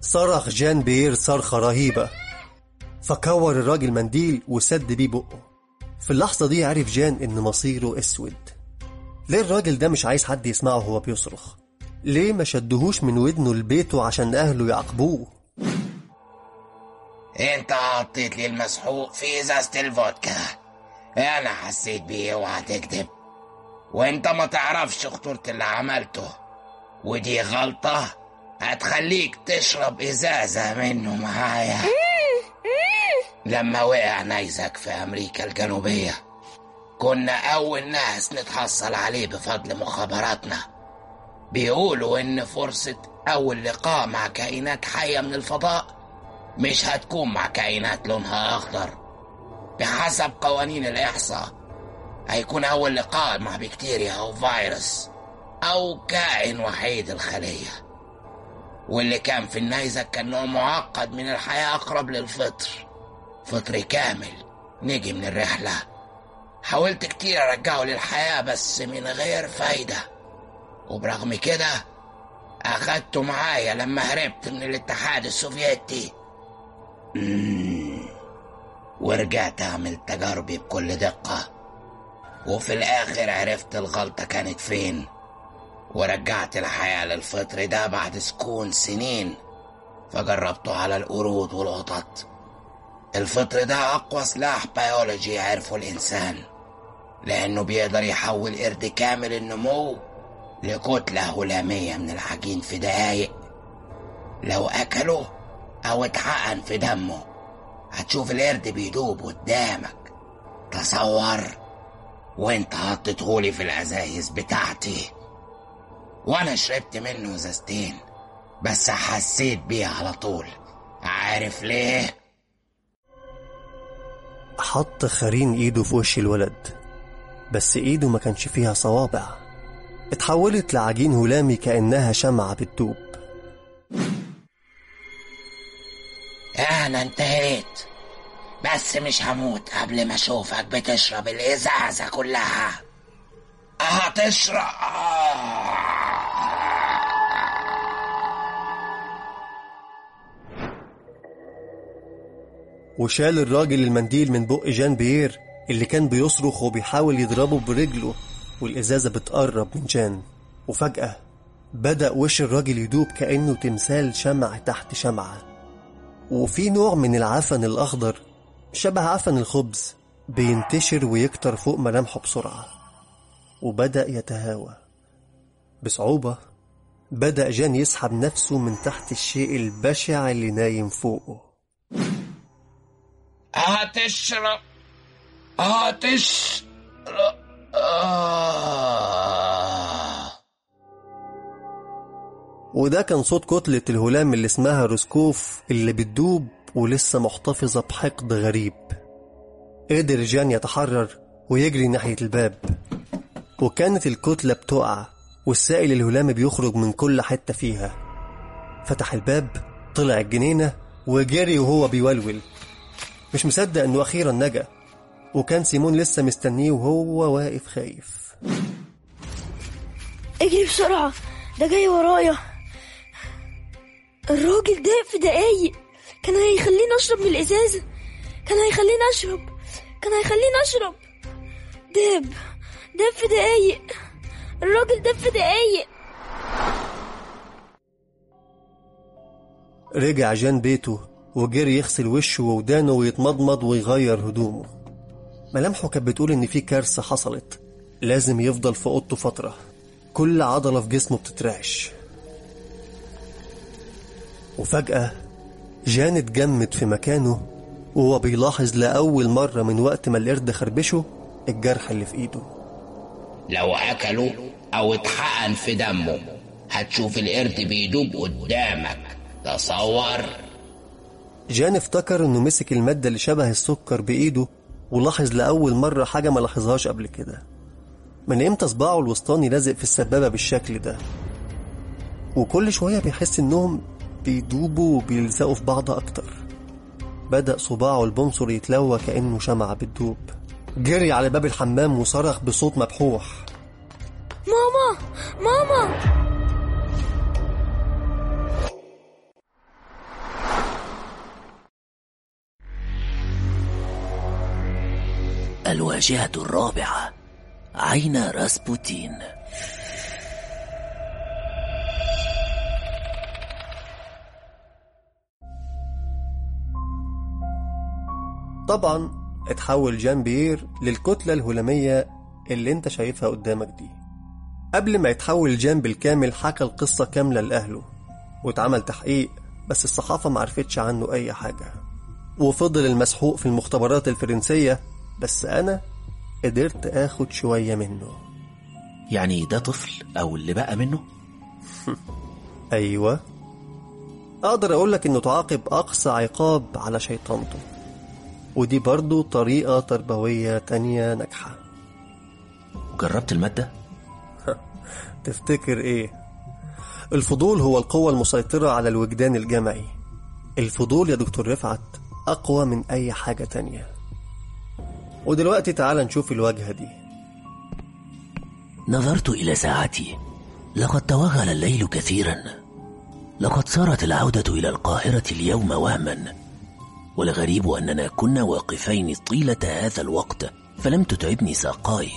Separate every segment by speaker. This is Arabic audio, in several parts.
Speaker 1: صرخ جان بيير صرخة رهيبة فكور الراجل منديل وسد بيه بقه في اللحظة دي عرف جان إن مصيره أسود. ليه الراجل ده مش عايز حد يسمعه وهو بيصرخ؟ ليه ما شدهوش من ودنه لبيته عشان أهله يعاقبوه؟
Speaker 2: أنت حطيت لي المسحوق في إزازة الفودكا أنا حسيت بيه وهتكذب وأنت ما تعرفش خطورة اللي عملته ودي غلطة هتخليك تشرب إزازة منه معايا إيه، إيه. لما وقع نيزك في أمريكا الجنوبية كنا أول ناس نتحصل عليه بفضل مخابراتنا. بيقولوا إن فرصة أول لقاء مع كائنات حية من الفضاء مش هتكون مع كائنات لونها أخضر. بحسب قوانين الإحصاء هيكون أول لقاء مع بكتيريا أو فيروس أو كائن وحيد الخلية. واللي كان في النيزك كأنه معقد من الحياة أقرب للفطر. فطر كامل. نجي من الرحلة. حاولت كتير أرجعه للحياة بس من غير فايدة. وبرغم كده أخدته معايا لما هربت من الاتحاد السوفيتي. ورجعت أعمل تجاربي بكل دقة. وفي الآخر عرفت الغلطة كانت فين. ورجعت الحياة للفطر ده بعد سكون سنين فجربته على القرود والقطط. الفطر ده أقوى سلاح بيولوجي عرفه الإنسان لأنه بيقدر يحول قرد كامل النمو لكتلة هلامية من العجين في دقايق. لو أكله أو اتحقن في دمه هتشوف القرد بيدوب قدامك. تصور وانت حطيتهولي في العزايز بتاعتي. وأنا شربت منه ازازتين بس حسيت بيه على طول. عارف ليه؟
Speaker 1: حط خرين إيده في وش الولد بس إيده ما كانش فيها صوابع. اتحولت لعجين هلامي كأنها شمعة بتدوب
Speaker 2: أنا انتهيت بس مش هموت قبل ما أشوفك بتشرب الإزازة كلها. هتشرق
Speaker 1: وشال الراجل المنديل من بق جان بيير اللي كان بيصرخ وبيحاول يضربه برجله والإزازة بتقرب من جان. وفجأة بدأ وش الراجل يدوب كأنه تمثال شمع تحت شمعة. وفي نوع من العفن الأخضر شبه عفن الخبز بينتشر ويكتر فوق ملامحه بسرعة. وبدأ يتهاوى. بصعوبة بدأ جان يسحب نفسه من تحت الشيء البشع اللي نايم فوقه.
Speaker 2: هتشرب هتشرب. آه.
Speaker 1: وده كان صوت كتلة الهلام اللي اسمها روسكوف اللي بتدوب ولسه محتفظة بحقد غريب. قدر جان يتحرر ويجري ناحية الباب. وكانت الكتلة بتقع والسائل الهلام بيخرج من كل حتة فيها. فتح الباب طلع الجنينة وجري وهو بيولول. مش مصدق إنه أخيرا نجا وكان سيمون لسه مستنيه وهو واقف خايف.
Speaker 3: اجري بسرعة ده جاي ورايا. الراجل ده في دقايق. كان هيخليني أشرب من الإزازة. كان هيخليني أشرب. كان هيخليني أشرب. داب. ده في دقايق الراجل ده في دقايق
Speaker 1: رجع جان بيته وجري يغسل وشه وودانه ويتمضمض ويغير هدومه ملامحه كانت بتقول إن في كارثة حصلت. لازم يفضل في أوضته فترة كل عضلة في جسمه بتترعش. وفجأة جان اتجمد في مكانه وهو بيلاحظ لأول مرة من وقت ما القرد خربشه الجرح اللي في إيده.
Speaker 2: لو أكله أو اتحقن في دمه. هتشوف القرد بيدوب قدامك. تصور.
Speaker 1: جان افتكر إنه مسك المادة اللي شبه السكر بإيده ولاحظ لأول مرة حاجة ما لاحظهاش قبل كده. من إمتى صباعه الوسطاني لازق في السبابة بالشكل ده؟ وكل شوية بيحس إنهم بيدوبوا وبيلزقوا في بعض أكتر. بدأ صباعه البنصر يتلوى كأنه شمعة بتدوب جري على باب الحمام وصرخ بصوت مبحوح.
Speaker 3: ماما! ماما!
Speaker 4: الواجهة الرابعة عين راسبوتين.
Speaker 1: طبعا اتحول جان بيير للكتلة الهلامية اللي انت شايفها قدامك دي. قبل ما يتحول جان بالكامل حكى القصة كاملة لأهله واتعمل تحقيق بس الصحافة معرفتش عنه أي حاجة. وفضل المسحوق في المختبرات الفرنسية بس أنا قدرت آخد شوية منه.
Speaker 4: يعني ده طفل أو اللي بقى منه؟
Speaker 1: أيوة. أقدر أقولك إنه تعاقب أقصى عقاب على شيطانته. ودي برضو طريقة تربوية تانية ناجحة.
Speaker 4: جربت المادة؟
Speaker 1: تفتكر إيه؟ الفضول هو القوة المسيطرة على الوجدان الجمعي. الفضول يا دكتور رفعت أقوى من أي حاجة تانية. ودلوقتي تعال نشوف الواجهة دي.
Speaker 4: نظرت إلى ساعتي. لقد توغل الليل كثيرا. لقد صارت العودة إلى القاهرة اليوم وهما. والغريب أننا كنا واقفين طيلة هذا الوقت فلم تتعبني ساقاي.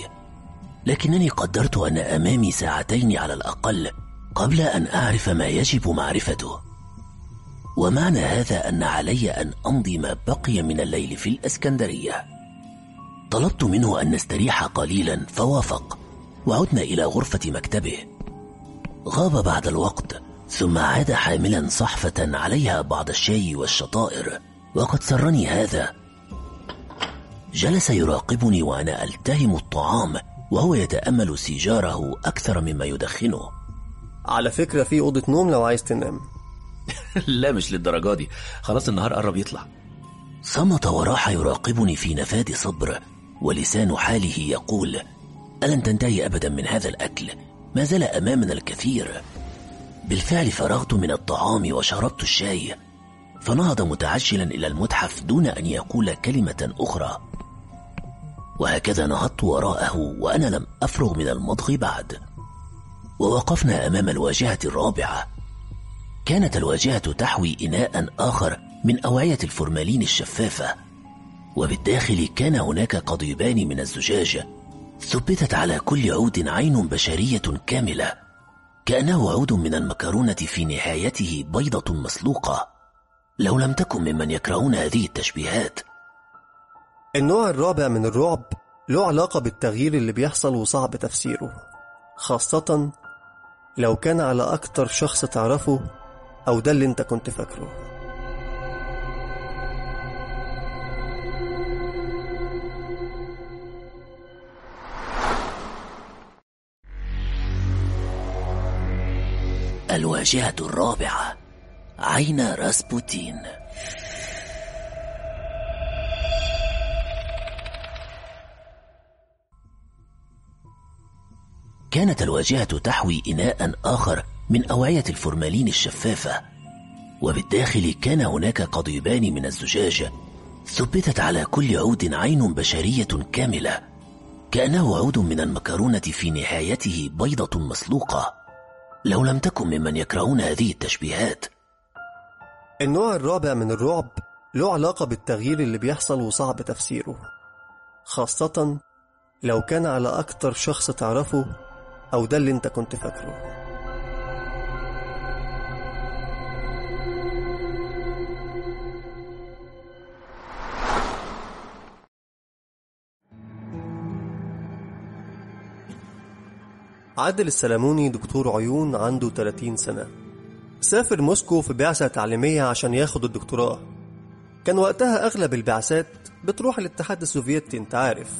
Speaker 4: لكنني قدرت أن أمامي ساعتين على الأقل قبل أن أعرف ما يجب معرفته. ومعنى هذا أن علي أن أمضي ما بقي من الليل في الأسكندرية. طلبت منه أن نستريح قليلا فوافق وعدنا إلى غرفة مكتبه. غاب بعد الوقت ثم عاد حاملا صحفة عليها بعض الشاي والشطائر. وقد سرني هذا. جلس يراقبني وأنا ألتهم الطعام وهو يتأمل سيجاره أكثر مما يدخنه.
Speaker 1: على فكرة في أوضة نوم لو عايز تنام.
Speaker 4: لا مش للدرجة دي. خلاص النهار قرب يطلع. صمت وراح يراقبني في نفاد صبر ولسان حاله يقول ألن تنتهي أبدا من هذا الأكل؟ ما زال أمامنا الكثير. بالفعل فرغت من الطعام وشربت الشاي. فنهض متعجلا إلى المتحف دون أن يقول كلمة أخرى. وهكذا نهضت وراءه وأنا لم أفرغ من المضغ بعد. ووقفنا أمام الواجهة الرابعة. كانت الواجهة تحوي إناء آخر من أوعية الفورمالين الشفافة. وبالداخل كان هناك قضيبان من الزجاج. ثبتت على كل عود عين بشرية كاملة. كأنه عود من المكرونة في نهايته بيضة مسلوقة. لو لم تكن ممن يكرهون هذه التشبيهات.
Speaker 1: النوع الرابع من الرعب له علاقة بالتغيير اللي بيحصل وصعب تفسيره خاصة لو كان على أكتر شخص تعرفه أو ده اللي أنت كنت فاكره.
Speaker 4: الواجهة الرابعة. عين راسبوتين كانت الواجهة تحوي إناء آخر من أوعية الفورمالين الشفافة. وبالداخل كان هناك قضيبان من الزجاج. ثبتت على كل عود عين بشرية كاملة. كأنه عود من المكرونة في نهايته بيضة مسلوقة. لو لم تكن ممن يكرهون هذه التشبيهات
Speaker 1: النوع الرابع من الرعب له علاقة بالتغيير اللي بيحصل وصعب تفسيره خاصة لو كان على أكتر شخص تعرفه أو ده اللي أنت كنت فاكره. عادل السلموني دكتور عيون عنده 30 سنة. سافر موسكو في بعثة تعليمية عشان ياخد الدكتوراه. كان وقتها أغلب البعثات بتروح الاتحاد السوفيتي أنت عارف.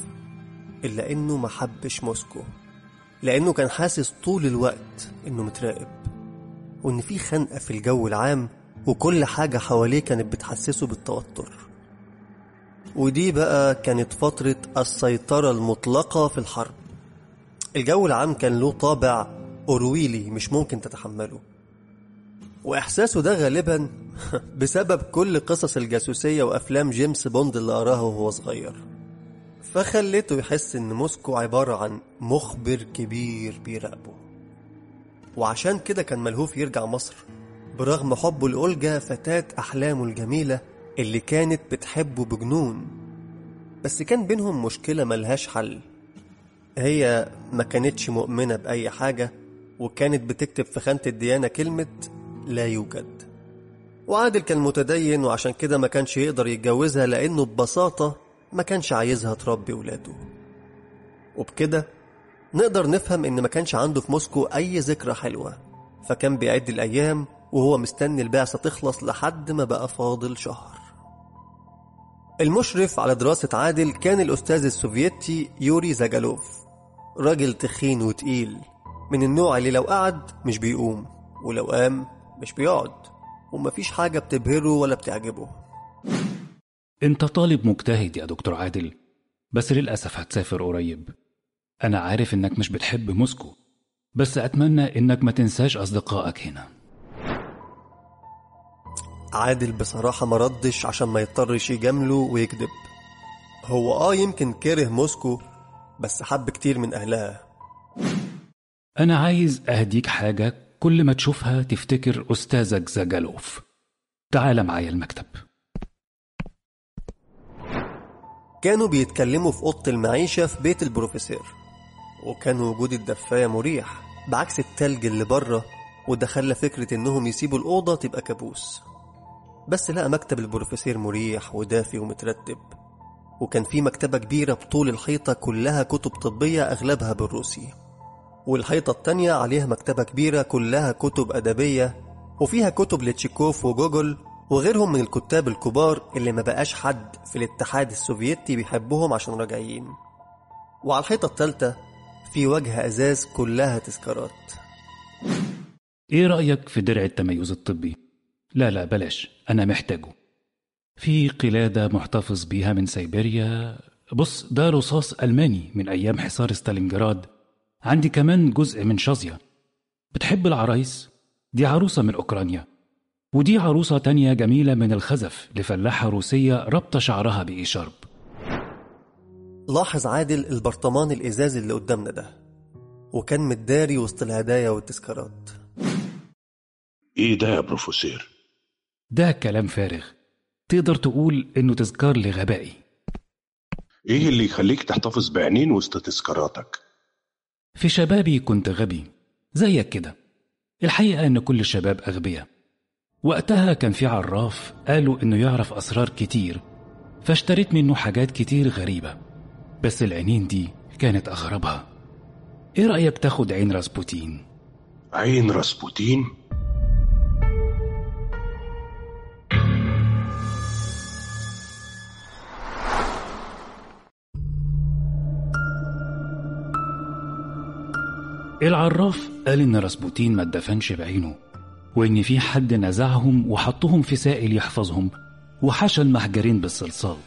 Speaker 1: إلا إنه محبش موسكو. لأنه كان حاسس طول الوقت إنه متراقب. وإن في خنقة في الجو العام وكل حاجة حواليه كانت بتحسسه بالتوتر. ودي بقى كانت فترة السيطرة المطلقة في الحرب. الجو العام كان له طابع أورويلي مش ممكن تتحمله. وإحساسه ده غالبا بسبب كل قصص الجاسوسية وأفلام جيمس بوند اللي قرأها وهو صغير. فخلته يحس إن موسكو عبارة عن مخبر كبير بيراقبه. وعشان كده كان ملهوف يرجع مصر برغم حبه لأولجا فتاة أحلامه الجميلة اللي كانت بتحبه بجنون. بس كان بينهم مشكلة ملهاش حل. هي ما كانتش مؤمنة بأي حاجة وكانت بتكتب في خانة الديانة كلمة لا يوجد. وعادل كان متدين وعشان كده ما كانش يقدر يتجوزها لأنه ببساطة ما كانش عايزها تربي ولاده. وبكده نقدر نفهم إن ما كانش عنده في موسكو أي ذكرى حلوة. فكان بيعد الأيام وهو مستني البعثة تخلص لحد ما بقى فاضل شهر. المشرف على دراسة عادل كان الأستاذ السوفيتي يوري زاجالوف راجل تخين وتقيل من النوع اللي لو قعد مش بيقوم ولو قام مش بيقعد. ومفيش حاجة بتبهره ولا بتعجبه.
Speaker 5: انت طالب مجتهد يا دكتور عادل بس للأسف هتسافر قريب. أنا عارف إنك مش بتحب موسكو بس أتمنى إنك ما تنساش أصدقائك هنا.
Speaker 1: عادل بصراحة ما ردش عشان ما يضطرش يجامله ويكذب. هو آه يمكن كره موسكو بس حب كتير من أهلها.
Speaker 5: أنا عايز أهديك حاجة كل ما تشوفها تفتكر أستاذك زجالوف تعال معايا المكتب.
Speaker 1: كانوا بيتكلموا في أوضة المعيشة في بيت البروفيسور وكان وجود الدفاية مريح بعكس التلج اللي بره وده خلى فكرة إنهم يسيبوا الأوضة تبقى كابوس. بس لقى مكتب البروفيسور مريح ودافي ومترتب وكان في مكتبة كبيرة بطول الحيطة كلها كتب طبية أغلبها بالروسي. والحيطة التانية عليها مكتبة كبيرة كلها كتب أدبية وفيها كتب لتشيكوف وجوجل وغيرهم من الكتاب الكبار اللي ما بقاش حد في الاتحاد السوفيتي بيحبهم عشان راجعين. وعلى الحيطة التالتة في وجه أزاز كلها تذكارات.
Speaker 5: إيه رأيك في درع التميز الطبي؟ لا لا بلاش أنا محتاجه. في قلادة محتفظ بيها من سيبيريا بص ده رصاص ألماني من أيام حصار ستالينجراد عندي كمان جزء من شازيا. بتحب العرايس؟ دي عروسة من أوكرانيا. ودي عروسة تانية جميلة من الخزف لفلاحة روسية ربط شعرها بإيشارب.
Speaker 1: لاحظ عادل البرطمان الإزاز اللي قدامنا ده. وكان متداري وسط الهدايا والتذكارات.
Speaker 6: إيه ده يا بروفيسور؟
Speaker 5: ده كلام فارغ. تقدر تقول إنه تذكار لغبائي.
Speaker 6: إيه اللي يخليك تحتفظ بعينين وسط تذكاراتك؟
Speaker 5: في شبابي كنت غبي زيك كده الحقيقة إن كل الشباب أغبية وقتها كان في عراف قالوا إنه يعرف أسرار كتير فاشتريت منه حاجات كتير غريبة بس العينين دي كانت أغربها إيه رأيك تاخد عين راسبوتين؟
Speaker 6: عين راسبوتين؟
Speaker 5: العراف. قال إن راسبوتين ما اتدفنش بعينه وإن في حد نزعهم وحطهم في سائل يحفظهم وحشى المحجرين بالصلصال.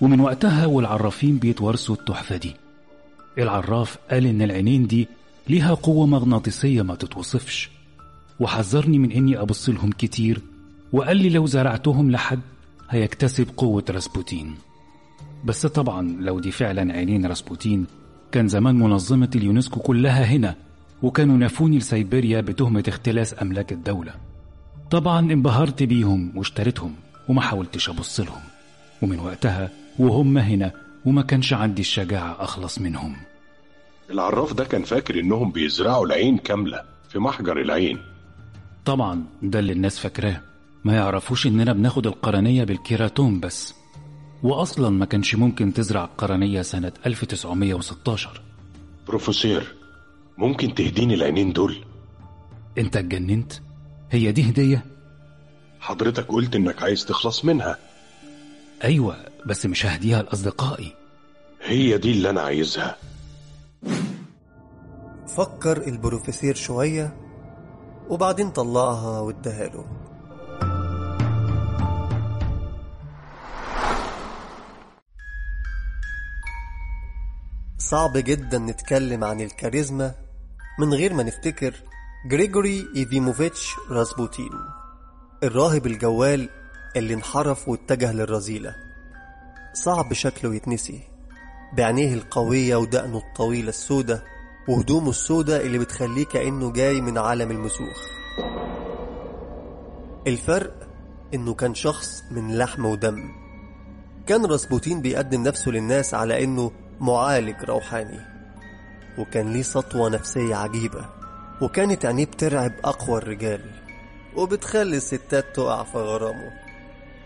Speaker 5: ومن وقتها والعرافين بيتوارثوا التحفة دي. العراف قال إن العينين دي ليها قوة مغناطيسية ما تتوصفش. وحذرني من إني أبص لهم كتير وقال لي لو زرعتهم لحد هيكتسب قوة راسبوتين. بس طبعا لو دي فعلا عينين راسبوتين كان زمان منظمة اليونسكو كلها هنا وكانوا نافوني لسيبيريا بتهمة اختلاس أملاك الدولة. طبعا انبهرت بيهم واشتريتهم وما حاولتش أبص لهم. ومن وقتها وهم هنا وما كانش عندي الشجاعة أخلص منهم.
Speaker 6: العراف ده كان فاكر إنهم بيزرعوا العين كاملة في محجر العين.
Speaker 5: طبعا ده اللي الناس فاكراه. ما يعرفوش إننا بناخد القرنية بالكيراتون بس. واصلا ما كانش ممكن تزرع القرنية سنة 1916
Speaker 6: بروفيسور ممكن تهديني العينين دول؟
Speaker 5: انت اتجننت؟ هي دي هدية؟
Speaker 6: حضرتك قلت إنك عايز تخلص منها.
Speaker 5: أيوه بس مش ههديها لأصدقائي.
Speaker 6: هي دي اللي أنا عايزها.
Speaker 1: فكر البروفيسير شوية وبعدين طلعها واداها له. صعب جدا نتكلم عن الكاريزما من غير ما نفتكر جريجوري إيفيموفيتش راسبوتين الراهب الجوال اللي انحرف واتجه للرذيلة صعب شكله يتنسي بعينيه القوية ودقنه الطويلة السودة وهدومه السودة اللي بتخليه كأنه جاي من عالم المسوخ. الفرق إنه كان شخص من لحم ودم. كان راسبوتين بيقدم نفسه للناس على إنه معالج روحاني. وكان ليه سطوة نفسية عجيبة. وكانت عينيه بترعب أقوى الرجال. وبتخلي الستات تقع في غرامه.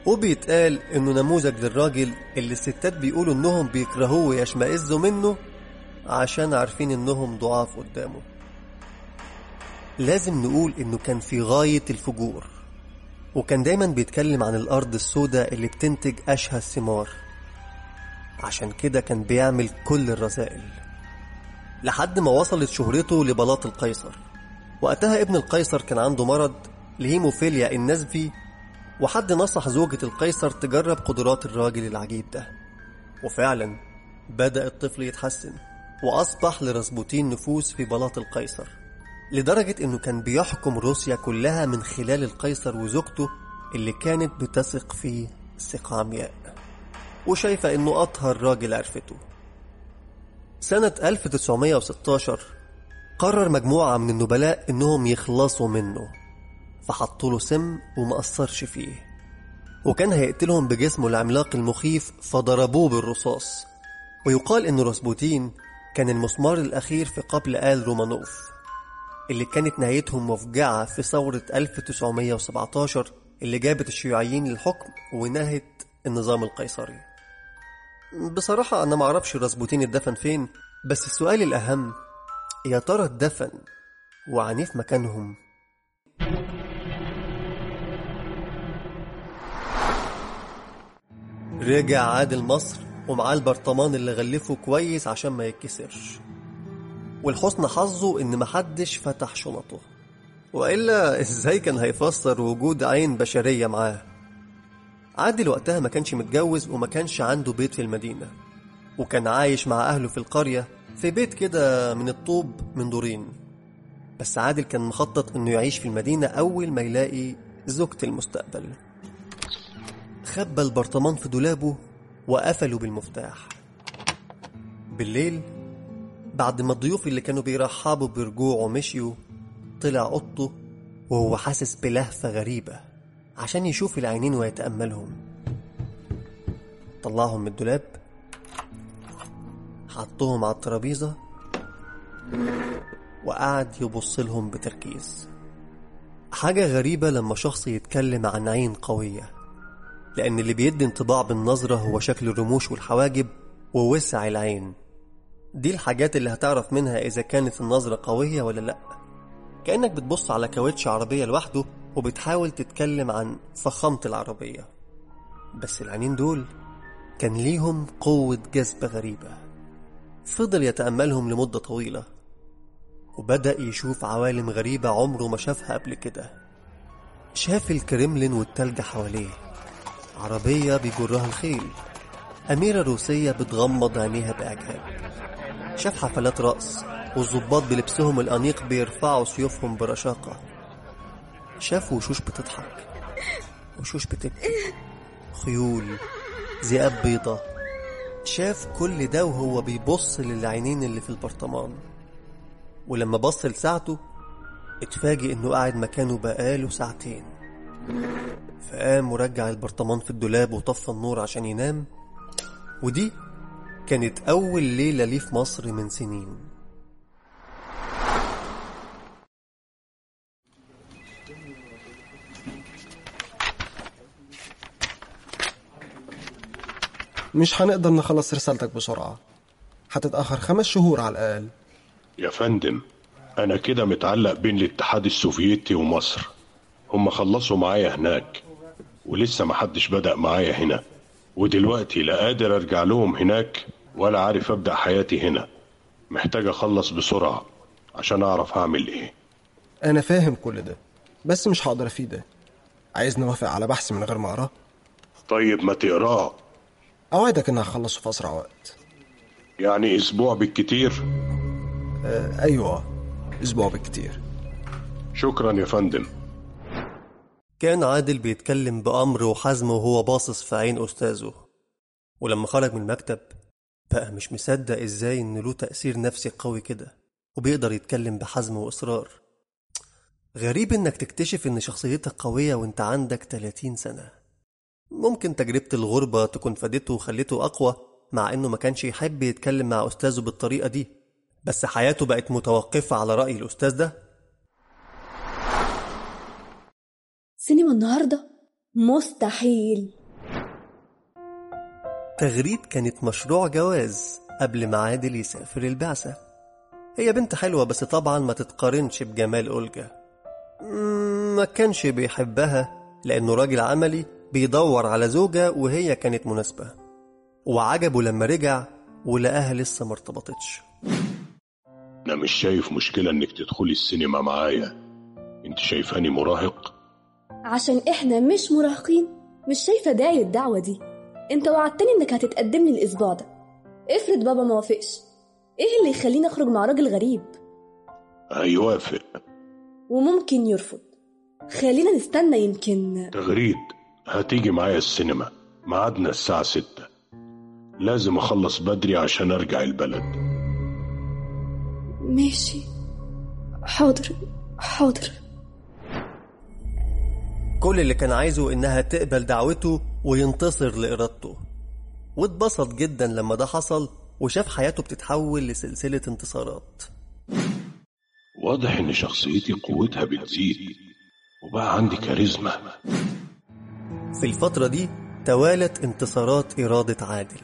Speaker 1: وبيتقال إنه نموذج للراجل اللي الستات بيقولوا إنهم بيكرهوه ويشمئزوا منه عشان عارفين إنهم ضعاف قدامه. لازم نقول إنه كان في غاية الفجور. وكان دايما بيتكلم عن الأرض السوداء اللي بتنتج أشهى الثمار. عشان كده كان بيعمل كل الرسائل. لحد ما وصلت شهرته لبلاط القيصر. وقتها ابن القيصر كان عنده مرض الهيموفيليا النزفي وحد نصح زوجة القيصر تجرب قدرات الراجل العجيب ده. وفعلا بدأ الطفل يتحسن وأصبح لرسبوتين نفوس في بلاط القيصر. لدرجة إنه كان بيحكم روسيا كلها من خلال القيصر وزوجته اللي كانت بتثق فيه ثقة عمياء وشايفة إنه أطهر راجل عرفته. سنة 1916 قرر مجموعة من النبلاء إنهم يخلصوا منه فحطوا له سم وما اثرش فيه. وكان هيقتلهم بجسمه العملاق المخيف فضربوه بالرصاص. ويقال إن راسبوتين كان المسمار الأخير في قبل آل رومانوف اللي كانت نهايتهم مفجعة في ثورة 1917 اللي جابت الشيوعيين للحكم ونهت النظام القيصري. بصراحة أنا معرفش راسبوتين اتدفن فين بس السؤال الأهم يا ترى اتدفن وعنيف مكانهم؟ رجع عادل مصر ومعاه البرطمان اللي غلفه كويس عشان ما يتكسرش. والحسن حظه إن محدش فتح شنطه. وإلا إزاي كان هيفسر وجود عين بشرية معاه؟ عادل وقتها ما كانش متجوز وما كانش عنده بيت في المدينة وكان عايش مع أهله في القرية في بيت كده من الطوب من دورين. بس عادل كان مخطط إنه يعيش في المدينة أول ما يلاقي زوجة المستقبل. خبى البرطمان في دولابه وقفله بالمفتاح. بالليل بعد ما الضيوف اللي كانوا بيرحبوا برجوعه مشيوا طلع أوضته وهو حاسس بلهفة غريبة. عشان يشوف العينين ويتأملهم. طلعهم من الدولاب حطهم على الترابيزة وقعد يبص لهم بتركيز. حاجة غريبة لما شخص يتكلم عن عين قوية لأن اللي بيدي انطباع بالنظرة هو شكل الرموش والحواجب ووسع العين. دي الحاجات اللي هتعرف منها إذا كانت النظرة قوية ولا لأ. كأنك بتبص على كاوتش عربية لوحده وبتحاول تتكلم عن فخامة العربية. بس العينين دول كان ليهم قوة جذب غريبة. فضل يتأملهم لمدة طويلة وبدأ يشوف عوالم غريبة عمره ما شافها قبل كده. شاف الكريملين والتلج حواليه. عربية بيجرها الخيل. أميرة روسية بتغمض عينيها بإعجاب. شاف حفلات رقص والظباط بلبسهم الأنيق بيرفعوا سيوفهم برشاقة. شاف وشوش بتضحك. وشوش بتبكي. خيول ذئاب بيضة. شاف كل ده وهو بيبص للعينين اللي في البرطمان. ولما بص لساعته اتفاجئ إنه قاعد مكانه بقاله ساعتين. فقام ورجع البرطمان في الدولاب وطفى النور عشان ينام. ودي كانت أول ليلة ليه في مصر من سنين.
Speaker 7: مش هنقدر نخلص رسالتك بسرعة. هتتأخر خمس شهور على الأقل.
Speaker 6: يا فندم أنا كده متعلق بين الاتحاد السوفيتي ومصر. هم خلصوا معايا هناك ولسه محدش بدأ معايا هنا. ودلوقتي لا قادر أرجع لهم هناك ولا عارف أبدأ حياتي هنا. محتاج أخلص بسرعة عشان أعرف هعمل إيه.
Speaker 7: أنا فاهم كل ده بس مش هقدر أفيدك. عايزني أوافق على بحث من غير ما أقراه
Speaker 6: طيب ما تقراه
Speaker 7: أوعدك أنها هخلصه في أسرع وقت
Speaker 6: يعني أسبوع بالكتير؟
Speaker 7: آه، أيوه أسبوع بالكتير.
Speaker 6: شكرا يا فندم.
Speaker 1: كان عادل بيتكلم بأمر وحزم وهو باصص في عين أستاذه. ولما خرج من المكتب بقى مش مصدق إزاي إن له تأثير نفسي قوي كده وبيقدر يتكلم بحزم وإصرار. غريب إنك تكتشف إن شخصيتك قوية وإنت عندك 30 سنة. ممكن تجربة الغربة تكون فادته وخلته أقوى مع إنه ما كانش يحب يتكلم مع أستاذه بالطريقة دي. بس حياته بقت متوقفة على رأي الأستاذ ده.
Speaker 8: سينما النهاردة؟ مستحيل.
Speaker 1: تغريد كانت مشروع جواز قبل ما عادل يسافر البعثة. هي بنت حلوة بس طبعا ما تتقارنش بجمال أولجا. ما كانش بيحبها لأنه راجل عملي بيدور على زوجة وهي كانت مناسبة. وعجبه لما رجع ولقاها لسه ما ارتبطتش.
Speaker 6: أنا مش شايف مشكلة إنك تدخلي السينما معايا. أنت شايفاني مراهق؟
Speaker 8: عشان إحنا مش مراهقين. مش شايفة داعي للدعوة دي. أنت وعدتني إنك هتتقدم لي الأسبوع ده. افرض بابا ما وافقش. إيه اللي يخليني أخرج مع راجل غريب؟
Speaker 6: هيوافق.
Speaker 8: وممكن يرفض. خلينا نستنى يمكن
Speaker 6: تغريد. هتيجي معايا السينما ميعادنا الساعة ستة لازم أخلص بدري عشان أرجع البلد
Speaker 8: ماشي حاضر حاضر.
Speaker 1: كل اللي كان عايزه إنها تقبل دعوته وينتصر لإرادته واتبسط جدا لما ده حصل وشاف حياته بتتحول لسلسلة انتصارات.
Speaker 6: واضح إن شخصيتي قوتها بتزيد وبقى عندي كاريزما
Speaker 1: في الفترة دي توالت انتصارات إرادة عادل.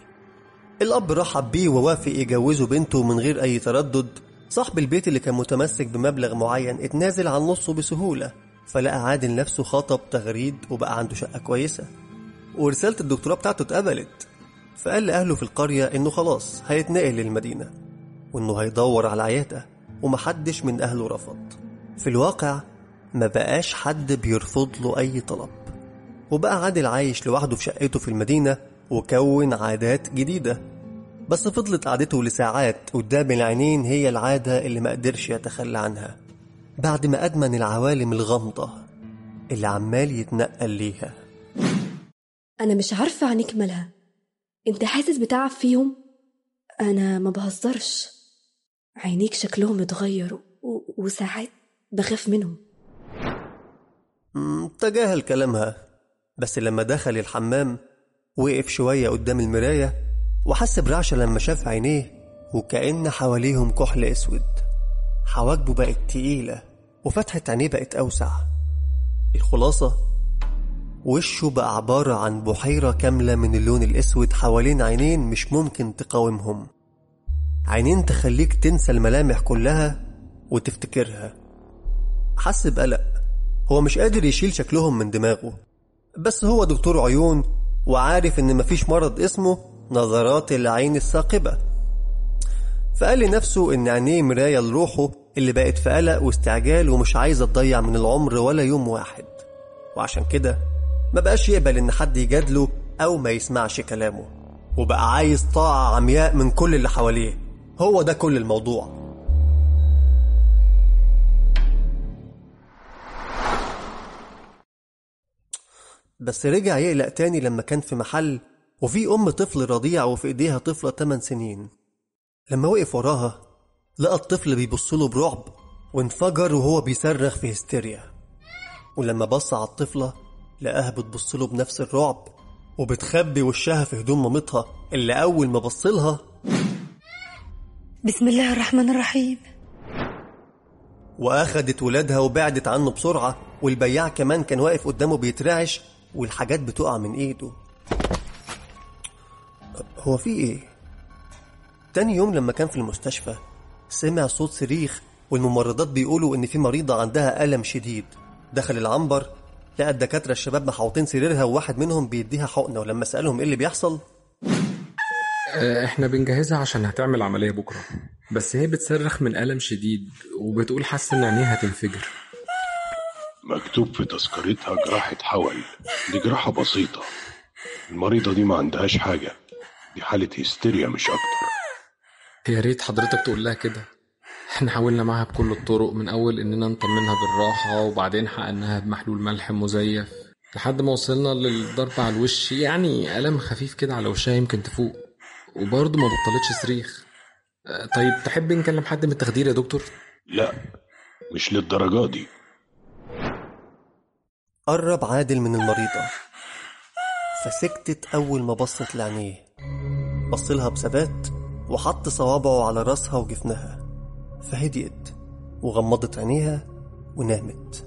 Speaker 1: الأب رحب بيه ووافق يجوزه بنته من غير أي تردد. صاحب البيت اللي كان متمسك بمبلغ معين اتنازل عن نصه بسهولة. فلقى عادل نفسه خطب تغريد وبقى عنده شقة كويسة. ورسالة الدكتوراه بتاعته اتقبلت. فقال لأهله في القرية إنه خلاص هيتنقل للمدينة. وإنه هيدور على عياته ومحدش من أهله رفض. في الواقع ما بقاش حد بيرفض له أي طلب. وبقى عادل عايش لوحده في شقته في المدينة وكون عادات جديدة. بس فضلت قعدته لساعات قدام العينين هي العادة اللي ما قدرش يتخلى عنها. بعد ما أدمن العوالم الغامضة اللي عمال يتنقل ليها.
Speaker 8: أنا مش عارفة عن مالها أنت حاسس بتعب فيهم؟ أنا ما بهزرش. عينيك شكلهم اتغير و... وساعات بخاف منهم.
Speaker 1: تجاهل كلامها. بس لما دخل الحمام وقف شوية قدام المراية وحس برعشة لما شاف عينيه وكأن حواليهم كحل أسود. حواجبه بقت تقيلة وفتحة عينيه بقت أوسع. الخلاصة وشه بقى عبارة عن بحيرة كاملة من اللون الأسود حوالين عينين مش ممكن تقاومهم. عينين تخليك تنسى الملامح كلها وتفتكرها. حس بقلق. هو مش قادر يشيل شكلهم من دماغه. بس هو دكتور عيون وعارف إن مفيش مرض اسمه نظرات العين الثاقبة فقال لنفسه إن عينيه مراية لروحه اللي بقت في قلق واستعجال ومش عايزة تضيع من العمر ولا يوم واحد. وعشان كده ما بقاش يقبل إن حد يجادله أو ما يسمعش كلامه. وبقى عايز طاعة عمياء من كل اللي حواليه. هو ده كل الموضوع. بس رجع يقلق تاني لما كان في محل وفي أم طفل رضيع وفي إيديها طفلة 8 سنين. لما وقف وراها لقى الطفل بيبصله برعب وانفجر وهو بيصرخ في هستيريا. ولما بص على الطفلة لقاها بتبصله بنفس الرعب وبتخبي وشها في هدوم مامتها اللي أول ما بصلها
Speaker 3: بسم الله الرحمن الرحيم.
Speaker 1: وأخدت ولادها وبعدت عنه بسرعة والبياع كمان كان واقف قدامه بيترعش والحاجات بتقع من ايده هو في إيه؟ تاني يوم لما كان في المستشفى سمع صوت صريخ والممرضات بيقولوا إن في مريضة عندها ألم شديد. دخل العنبر لقى الدكاترة الشباب محاوطين سريرها وواحد منهم بيديها حقنة ولما سألهم إيه اللي بيحصل؟
Speaker 9: آه، إحنا بنجهزها عشان هتعمل عملية بكرة. بس هي بتصرخ من ألم شديد وبتقول حاسة إن عينيها هتنفجر.
Speaker 6: مكتوب في تذكرتها جراحة حول. دي جراحة بسيطة. المريضة دي ما عندهاش حاجة. دي حالة هستيريا مش أكتر.
Speaker 9: يا ريت حضرتك تقول لها كده. إحنا حاولنا معاها بكل الطرق من أول إننا نطمنها بالراحة وبعدين حقناها بمحلول ملح مزيف لحد ما وصلنا للضرب على الوش. يعني ألم خفيف كده على وشها يمكن تفوق. وبرضه ما بطلتش صريخ. آه، طيب تحب نكلم حد من التخدير يا دكتور؟
Speaker 6: لا مش للدرجة دي.
Speaker 1: قرب عادل من المريضة. فسكتت أول ما بصت لعينيه. بصلها بثبات وحط صوابعه على راسها وجفنها. فهديت وغمضت عينيها ونامت.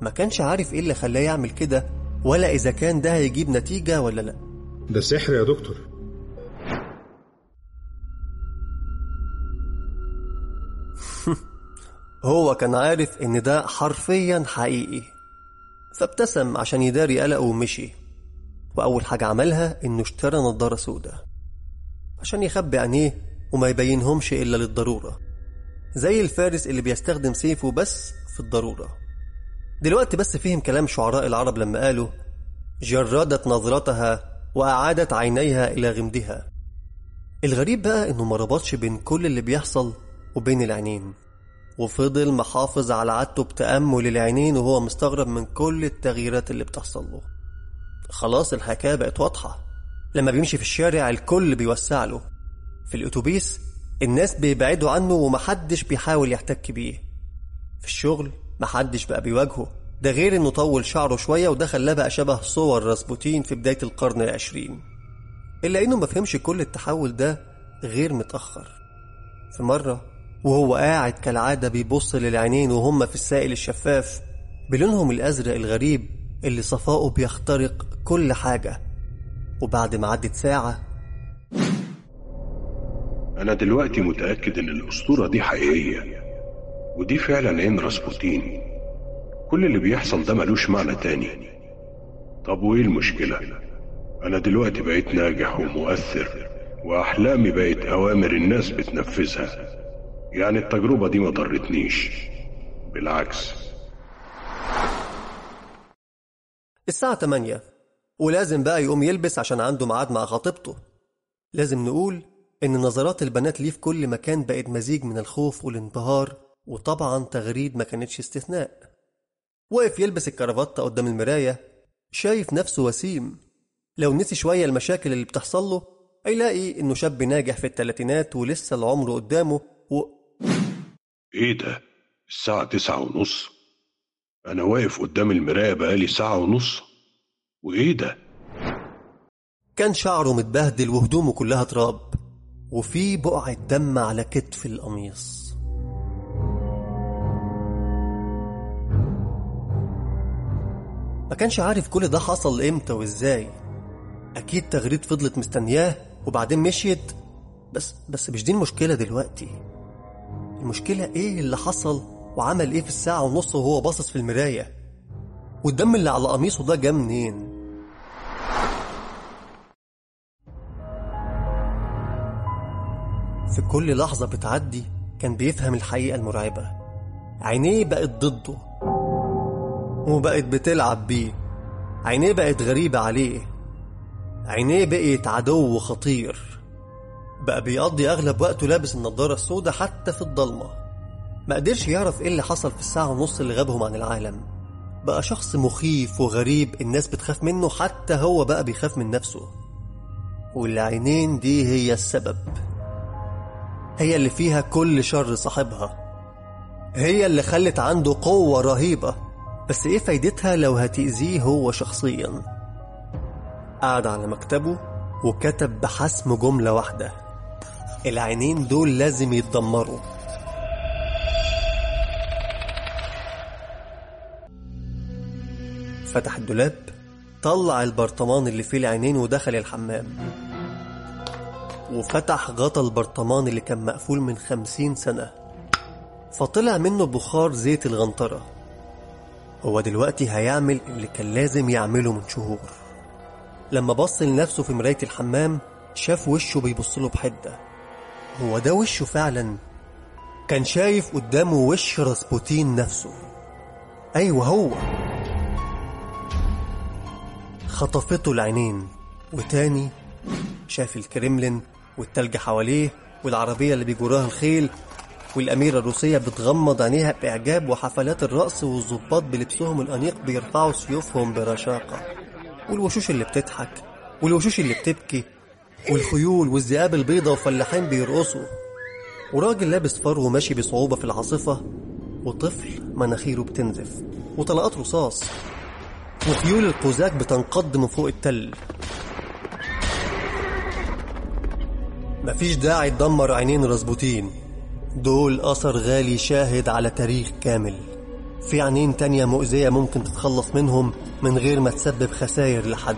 Speaker 1: ما كانش عارف إيه اللي خلاه يعمل كده ولا إذا كان ده هيجيب نتيجة ولا لأ.
Speaker 10: ده سحر يا دكتور.
Speaker 1: هو كان عارف إن ده حرفيا حقيقي. فابتسم عشان يداري قلقه ومشي. وأول حاجة عملها إنه اشترى نضارة سودة. عشان يخبي عينيه وما يبينهمش إلا للضرورة. زي الفارس اللي بيستخدم سيفه بس في الضرورة. دلوقتي بس فهم كلام شعراء العرب لما قالوا جردت نظرتها وأعادت عينيها إلى غمدها. الغريب بقى إنه ما ربطش بين كل اللي بيحصل وبين العينين. وفضل محافظ على عادته بتأمل العينين وهو مستغرب من كل التغييرات اللي بتحصل له. خلاص الحكاية بقت واضحة. لما بيمشي في الشارع الكل بيوسع له. في الأتوبيس الناس بيبعدوا عنه ومحدش بيحاول يحتك بيه. في الشغل محدش بقى بيواجهه. ده غير إنه طول شعره شوية وده خلاه بقى شبه صور راسبوتين في بداية القرن العشرين. إلا إنه مفهمش كل التحول ده غير متأخر. في مرة وهو قاعد كالعادة بيبص للعينين وهم في السائل الشفاف بلونهم الأزرق الغريب اللي صفاؤه بيخترق كل حاجة. وبعد ما عدت ساعة
Speaker 6: أنا دلوقتي متأكد إن الأسطورة دي حقيقية ودي فعلا عين راسبوتين. كل اللي بيحصل ده ملوش معنى تاني. طب وإيه المشكلة؟ أنا دلوقتي بقيت ناجح ومؤثر وأحلامي بقت أوامر الناس بتنفذها. يعني التجربة دي ما ضرتنيش بالعكس
Speaker 1: الساعة 8 ولازم بقى يقوم يلبس عشان عنده ميعاد مع خطيبته. لازم نقول إن نظرات البنات ليه في كل مكان بقت مزيج من الخوف والانبهار وطبعا تغريد ما كانتش استثناء. واقف يلبس الكرافتة قدام المراية شايف نفسه وسيم. لو نسي شوية المشاكل اللي بتحصل له هيلاقي إنه شاب ناجح في التلاتينات ولسه العمر قدامه و...
Speaker 6: إيه ده؟ الساعة تسعة ونص. أنا واقف قدام المراية بقالي ساعة ونص. وإيه ده؟
Speaker 1: كان شعره متبهدل وهدومه كلها تراب وفي بقعة دم على كتف القميص. ما كانش عارف كل ده حصل إمتى وإزاي. أكيد تغريد فضلت مستنياه وبعدين مشيت. بس بس مش دي المشكلة دلوقتي. المشكلة إيه اللي حصل؟ وعمل إيه في الساعة ونص وهو باصص في المراية؟ والدم اللي على قميصه ده جه منين؟ في كل لحظة بتعدي كان بيفهم الحقيقة المرعبة. عينيه بقت ضده. وبقت بتلعب بيه. عينيه بقت غريبة عليه. عينيه بقت عدو خطير. بقى بيقضي أغلب وقته لابس النضارة السوداء حتى في الضلمة. ما قدرش يعرف إيه اللي حصل في الساعة ونص اللي غابهم عن العالم. بقى شخص مخيف وغريب الناس بتخاف منه حتى هو بقى بيخاف من نفسه. والعينين دي هي السبب. هي اللي فيها كل شر صاحبها. هي اللي خلت عنده قوة رهيبة. بس إيه فايدتها لو هتأذيه هو شخصيا؟ قعد على مكتبه وكتب بحسم جملة واحدة. العينين دول لازم يتدمروا. فتح الدولاب طلع البرطمان اللي فيه العينين ودخل الحمام. وفتح غطا البرطمان اللي كان مقفول من خمسين سنة. فطلع منه بخار زيت الغنطرة. هو دلوقتي هيعمل اللي كان لازم يعمله من شهور. لما بص لنفسه في مراية الحمام شاف وشه بيبص له بحدة. هو ده وشه فعلا. كان شايف قدامه وش راسبوتين نفسه. أيوه هو. خطفته العينين وتاني شاف الكريملين والتلج حواليه والعربية اللي بيجراها الخيل والأميرة الروسية بتغمض عينيها بإعجاب وحفلات الرقص والظباط بلبسهم الأنيق بيرفعوا سيوفهم برشاقة. والوشوش اللي بتضحك والوشوش اللي بتبكي والخيول والذئاب البيضة وفلاحين بيرقصوا. وراجل لابس فر وماشي بصعوبة في العاصفة وطفل مناخيره بتنزف وطلقات رصاص. وخيول القوزاك بتنقض من فوق التل. مفيش داعي تدمر عينين رزبوتين دول أثر غالي شاهد على تاريخ كامل. في عينين تانية مؤذية ممكن تتخلص منهم من غير ما تسبب خساير لحد.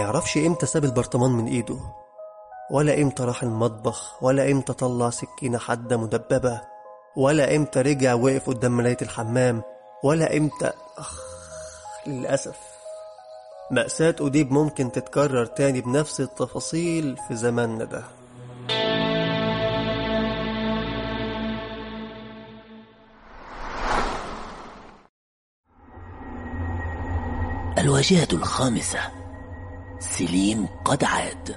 Speaker 1: ما يعرفش إمتى ساب البرطمان من إيده ولا إمتى راح المطبخ ولا إمتى طلع سكينة حادة مدببة ولا إمتى رجع وقف قدام ملاية الحمام ولا إمتى أخ للأسف مأساة أديب ممكن تتكرر تاني بنفس التفاصيل في زماننا ده.
Speaker 4: الواجهة الخامسة سليم قد عاد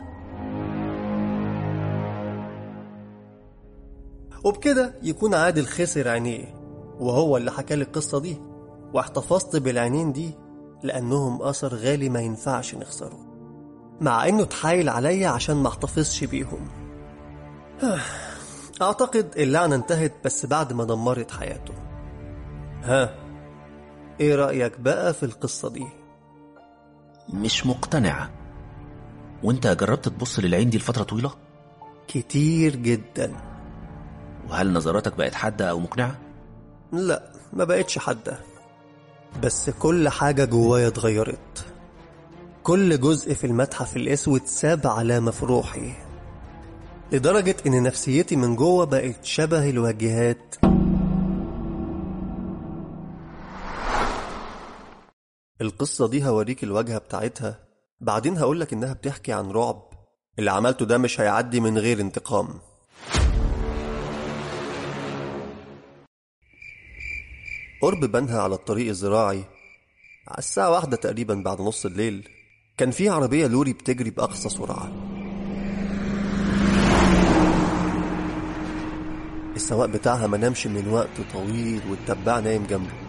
Speaker 1: وبكده يكون عادل خسر عينيه وهو اللي حكى لي القصة دي واحتفظت بالعينين دي لأنهم أثر غالي ما ينفعش نخسره مع إنه اتحايل عليا عشان ما احتفظش بيهم. أعتقد اللعنة انتهت بس بعد ما دمرت حياته. ها إيه رأيك بقى في القصة دي؟
Speaker 4: مش مقتنعة وانت جربت تبص للعين دي لفترة طويلة؟
Speaker 1: كتير جدا.
Speaker 4: وهل نظراتك بقت حادة أو مقنعة؟
Speaker 1: لا ما بقتش حادة. بس كل حاجة جوايا اتغيرت. كل جزء في المتحف الأسود ساب علامة في روحي لدرجة إن نفسيتي من جوه بقت شبه الواجهات. القصة دي هوريك الواجهة بتاعتها. بعدين هقولك إنها بتحكي عن رعب. اللي عملته ده مش هيعدي من غير انتقام. قرب بنها على الطريق الزراعي. على الساعة واحدة تقريبا بعد نص الليل كان في عربية لوري بتجري بأقصى سرعة. السواق بتاعها ما نامش من وقت طويل واتبع نايم جنبه.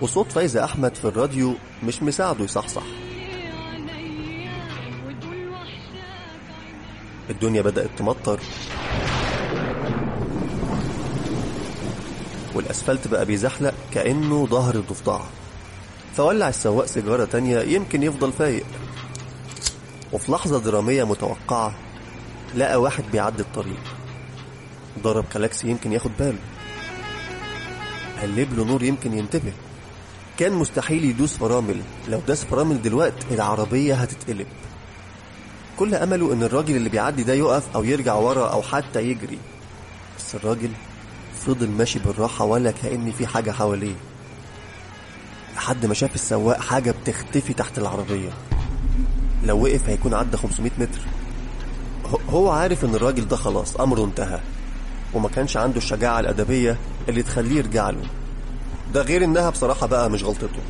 Speaker 1: وصوت فايزة أحمد في الراديو مش مساعده يصحصح. الدنيا بدأت تمطر. والأسفلت بقى بيزحلق كأنه ظهر الضفدعة فولع السواق سيجارة تانية يمكن يفضل فايق. وفي لحظة درامية متوقعة لقى واحد بيعدي الطريق. ضرب كلاكسي يمكن ياخد باله. قلب له نور يمكن ينتبه. كان مستحيل يدوس فرامل. لو داس فرامل دلوقتي العربية هتتقلب. كل أمله إن الراجل اللي بيعدي ده يقف أو يرجع ورا أو حتى يجري. بس الراجل فضل ماشي بالراحة ولا كأن في حاجة حواليه. لحد ما شاف السواق حاجة بتختفي تحت العربية. لو وقف هيكون عدى 500 متر. هو عارف إن الراجل ده خلاص أمره انتهى. وما كانش عنده الشجاعة الأدبية اللي تخليه يرجع له. ده غير إنها بصراحة بقى مش غلطته.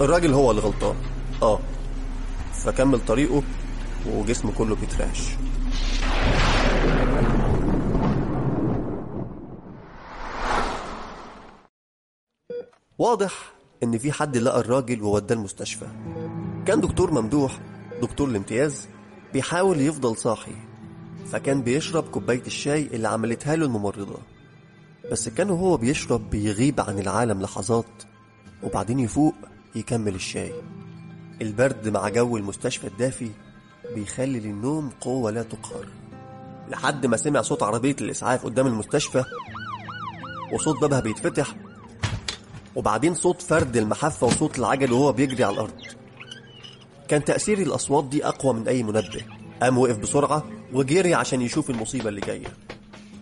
Speaker 1: الراجل هو اللي غلطان. آه. فكمل طريقه وجسمه كله بيترعش. واضح إن في حد لقى الراجل ووداه المستشفى. كان دكتور ممدوح دكتور الامتياز بيحاول يفضل صاحي. فكان بيشرب كوباية الشاي اللي عملتها له الممرضة. بس كان وهو بيشرب بيغيب عن العالم لحظات وبعدين يفوق يكمل الشاي. البرد مع جو المستشفى الدافي بيخلي للنوم قوة لا تقهر. لحد ما سمع صوت عربية الإسعاف قدام المستشفى وصوت بابها بيتفتح وبعدين صوت فرد المحفة وصوت العجل وهو بيجري على الأرض. كان تأثير الأصوات دي أقوى من أي منبه. قام وقف بسرعة وجري عشان يشوف المصيبة اللي جاية.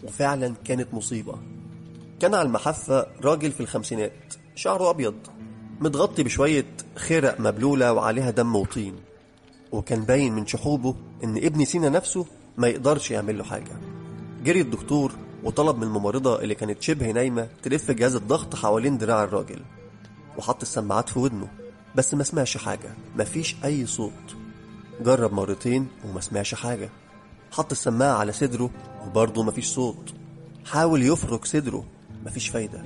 Speaker 1: وفعلا كانت مصيبة. كان على المحفة راجل في الخمسينات شعره أبيض متغطي بشوية خرق مبلولة وعليها دم وطين وكان باين من شحوبه إن ابن سينا نفسه ما يقدرش يعمل له حاجة. جري الدكتور وطلب من الممرضة اللي كانت شبه نايمة تلف جهاز الضغط حوالين دراع الراجل. وحط السماعات في ودنه بس ما سمعش حاجة مفيش أي صوت. جرب مرتين وما سمعش حاجة. حط السماعة على صدره وبرضه مفيش صوت. حاول يفرك صدره مفيش فايدة.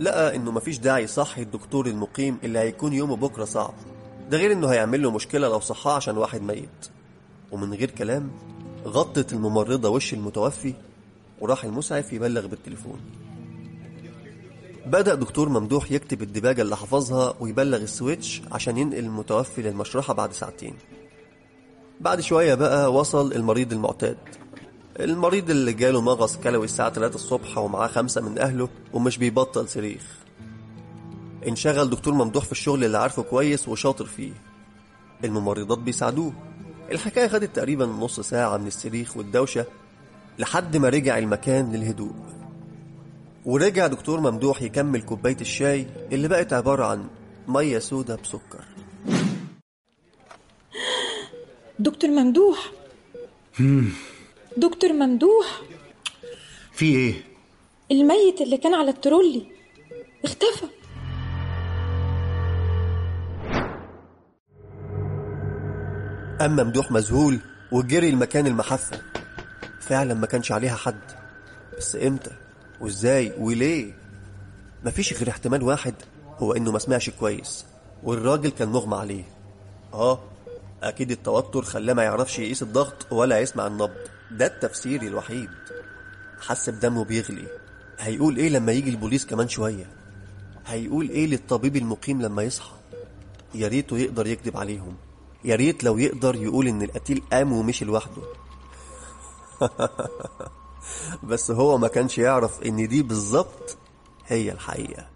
Speaker 1: لقى إنه مفيش داعي يصحي الدكتور المقيم اللي هيكون يومه بكرة صعب. ده غير إنه هيعمل له مشكلة لو صحاه عشان واحد ميت. ومن غير كلام غطت الممرضة وش المتوفي وراح المسعف يبلغ بالتليفون. بدأ دكتور ممدوح يكتب الدباجة اللي حفظها ويبلغ السويتش عشان ينقل المتوفي للمشرحة بعد ساعتين. بعد شوية بقى وصل المريض المعتاد. المريض اللي جاله مغص كلوي الساعة 3 الصبح ومعاه خمسة من أهله ومش بيبطل صريخ. انشغل دكتور ممدوح في الشغل اللي عارفه كويس وشاطر فيه. الممرضات بيساعدوه. الحكاية خدت تقريبا نص ساعة من الصريخ والدوشة لحد ما رجع المكان للهدوء. ورجع دكتور ممدوح يكمل كوباية الشاي اللي بقت عبارة عن مية سودة بسكر.
Speaker 10: دكتور ممدوح. دكتور ممدوح.
Speaker 11: في إيه؟
Speaker 10: الميت اللي كان على الترولي اختفى.
Speaker 1: أما ممدوح مذهول وجري لمكان المحفة. فعلا ما كانش عليها حد. بس إمتى؟ وإزاي؟ وليه؟ مفيش غير احتمال واحد هو إنه ما سمعش كويس. والراجل كان مغمى عليه. آه أكيد التوتر خلاه ما يعرفش يقيس الضغط ولا يسمع النبض. ده التفسير الوحيد. حس بدمه بيغلي هيقول إيه لما يجي البوليس كمان شوية؟ هيقول إيه للطبيب المقيم لما يصحى؟ يا ريته يقدر يكذب عليهم. يا ريت لو يقدر يقول إن القتيل قام ومشي لوحده. بس هو ما كانش يعرف إن دي بالظبط هي الحقيقة.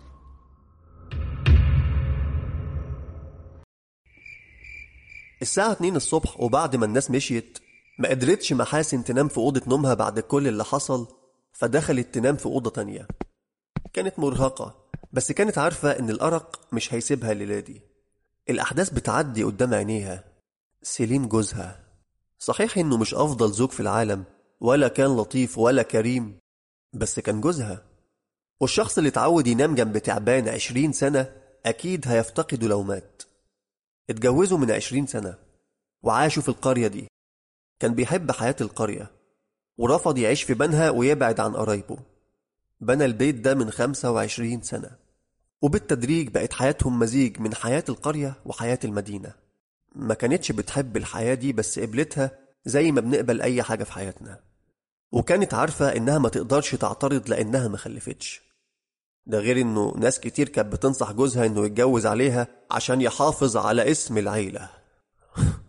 Speaker 1: الساعة 2 الصبح وبعد ما الناس مشيت ما قدرتش محاسن تنام في أوضة نومها بعد كل اللي حصل فدخلت تنام في أوضة تانية. كانت مرهقة بس كانت عارفة إن الأرق مش هيسيبها الليلة دي الأحداث بتعدي قدام عينيها سليم جوزها. صحيح إنه مش أفضل زوج في العالم ولا كان لطيف ولا كريم بس كان جوزها. والشخص اللي اتعود ينام جنب تعبان عشرين سنة أكيد هيفتقده لو مات. اتجوزوا من عشرين سنة وعاشوا في القرية دي. كان بيحب حياة القرية ورفض يعيش في بنها ويبعد عن قرايبه. بنى البيت ده من 25 سنة وبالتدريج بقت حياتهم مزيج من حياة القرية وحياة المدينة. ما كانتش بتحب الحياة دي بس قبلتها زي ما بنقبل أي حاجة في حياتنا. وكانت عارفة إنها ما تقدرش تعترض لأنها ما خلفتش. ده غير إنه ناس كتير كانت بتنصح جوزها إنه يتجوز عليها عشان يحافظ على اسم العيلة.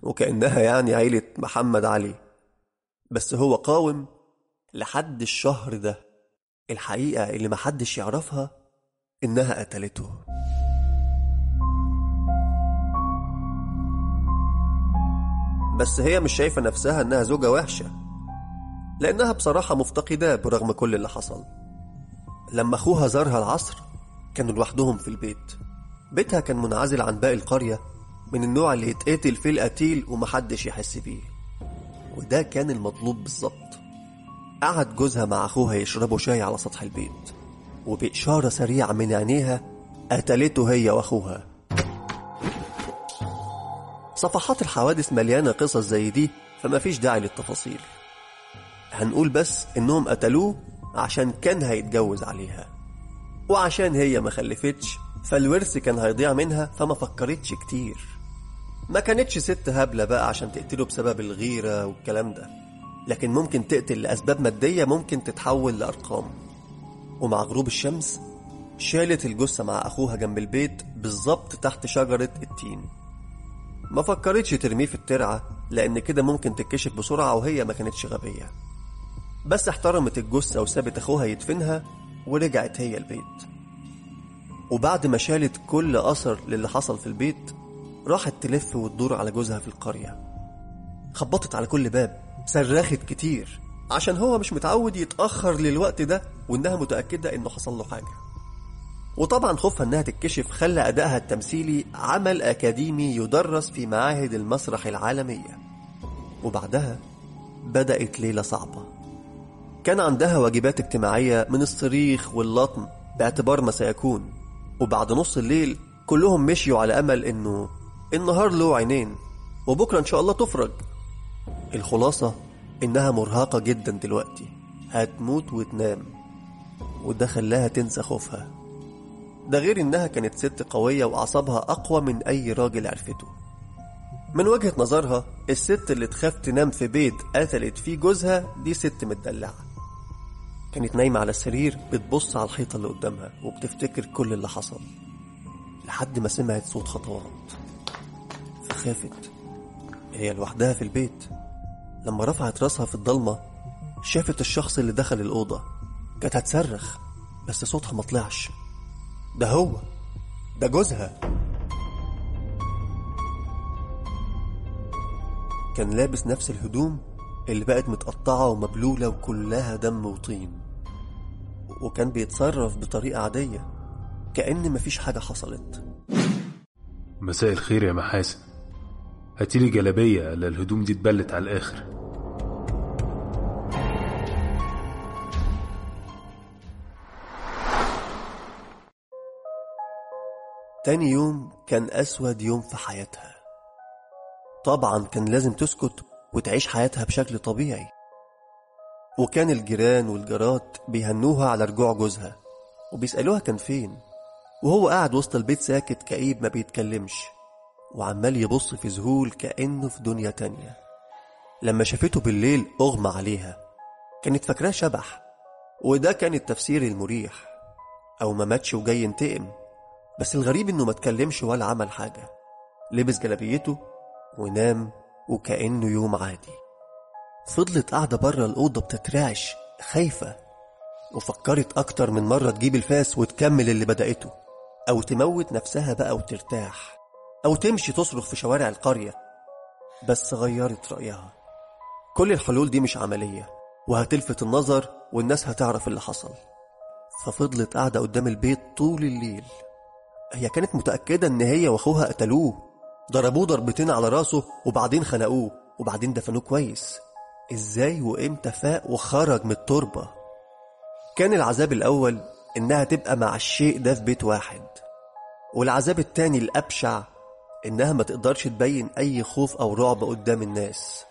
Speaker 1: وكأنها يعني عيلة محمد علي. بس هو قاوم لحد الشهر ده. الحقيقة اللي محدش يعرفها إنها قتلته. بس هي مش شايفة نفسها إنها زوجة وحشة. لأنها بصراحة مفتقدة برغم كل اللي حصل. لما أخوها زارها العصر كانوا لوحدهم في البيت. بيتها كان منعزل عن باقي القرية. من النوع اللي يتقتل في القتيل ومحدش يحس بيه. وده كان المطلوب بالظبط. قعد جوزها مع أخوها يشربوا شاي على سطح البيت. وبإشارة سريعة من عينيها قتلته هي وأخوها. صفحات الحوادث مليانة قصص زي دي فما فيش داعي للتفاصيل. هنقول بس إنهم قتلوه عشان كان هيتجوز عليها. وعشان هي ما خلفتش فالورث كان هيضيع منها فما فكرتش كتير. ما كانتش ست هبلة بقى عشان تقتله بسبب الغيرة والكلام ده. لكن ممكن تقتل لأسباب مادية ممكن تتحول لأرقام. ومع غروب الشمس شالت الجثة مع أخوها جنب البيت بالظبط تحت شجرة التين. ما فكرتش ترميه في الترعة لأن كده ممكن تتكشف بسرعة وهي ما كانتش غبية. بس احترمت الجثة وسابت أخوها يدفنها ورجعت هي البيت. وبعد ما شالت كل أثر للي حصل في البيت راحت تلف وتدور على جوزها في القرية. خبطت على كل باب صرخت كتير عشان هو مش متعود يتأخر للوقت ده وإنها متأكدة إنه حصل له حاجة. وطبعا خوفها إنها تتكشف خلى أدائها التمثيلي عمل أكاديمي يدرس في معاهد المسرح العالمية. وبعدها بدأت ليلة صعبة. كان عندها واجبات اجتماعية من الصريخ واللطم باعتبار ما سيكون. وبعد نص الليل كلهم مشيوا على أمل إنه النهار له عينين وبكرة إن شاء الله تفرج. الخلاصة إنها مرهقة جدا دلوقتي. هتموت وتنام. وده خلاها تنسى خوفها. ده غير إنها كانت ست قوية وأعصابها أقوى من أي راجل عرفته. من وجهة نظرها الست اللي تخاف تنام في بيت قتلت فيه جوزها دي ست متدلعة. كانت نايمة على السرير بتبص على الحيطة اللي قدامها وبتفتكر كل اللي حصل. لحد ما سمعت صوت خطوات. خافت. هي لوحدها في البيت. لما رفعت راسها في الضلمة شافت الشخص اللي دخل الأوضة. كانت هتصرخ بس صوتها ما طلعش. ده هو. ده جوزها. كان لابس نفس الهدوم اللي بقت متقطعة ومبلولة وكلها دم وطين. وكان بيتصرف بطريقة عادية كأن مفيش حاجة حصلت.
Speaker 12: مساء الخير يا محاسن. هاتيلي جلابية الهدوم دي اتبلت على الآخر.
Speaker 1: تاني يوم كان أسود يوم في حياتها. طبعا كان لازم تسكت وتعيش حياتها بشكل طبيعي. وكان الجيران والجارات بيهنوها على رجوع جوزها وبيسألوها كان فين. وهو قاعد وسط البيت ساكت كئيب ما بيتكلمش. وعمال يبص في ذهول كأنه في دنيا تانية. لما شافته بالليل أغمى عليها كانت فاكراه شبح وده كان التفسير المريح. أو ما ماتش وجاي ينتقم بس الغريب إنه ما اتكلمش ولا عمل حاجة. لبس جلابيته ونام وكأنه يوم عادي. فضلت قاعدة بره الأوضة بتترعش خايفة وفكرت أكتر من مرة تجيب الفاس وتكمل اللي بدأته أو تموت نفسها بقى وترتاح. أو تمشي تصرخ في شوارع القرية بس غيرت رأيها. كل الحلول دي مش عملية وهتلفت النظر والناس هتعرف اللي حصل. ففضلت قاعدة قدام البيت طول الليل. هي كانت متأكدة إن هي وأخوها قتلوه. ضربوه ضربتين على راسه وبعدين خنقوه وبعدين دفنوه كويس. إزاي وإمتى فاق وخرج من التربة؟ كان العذاب الأول إنها تبقى مع الشيء ده في بيت واحد. والعذاب التاني الأبشع إنها ما تقدرش تبين أي خوف أو رعب قدام الناس.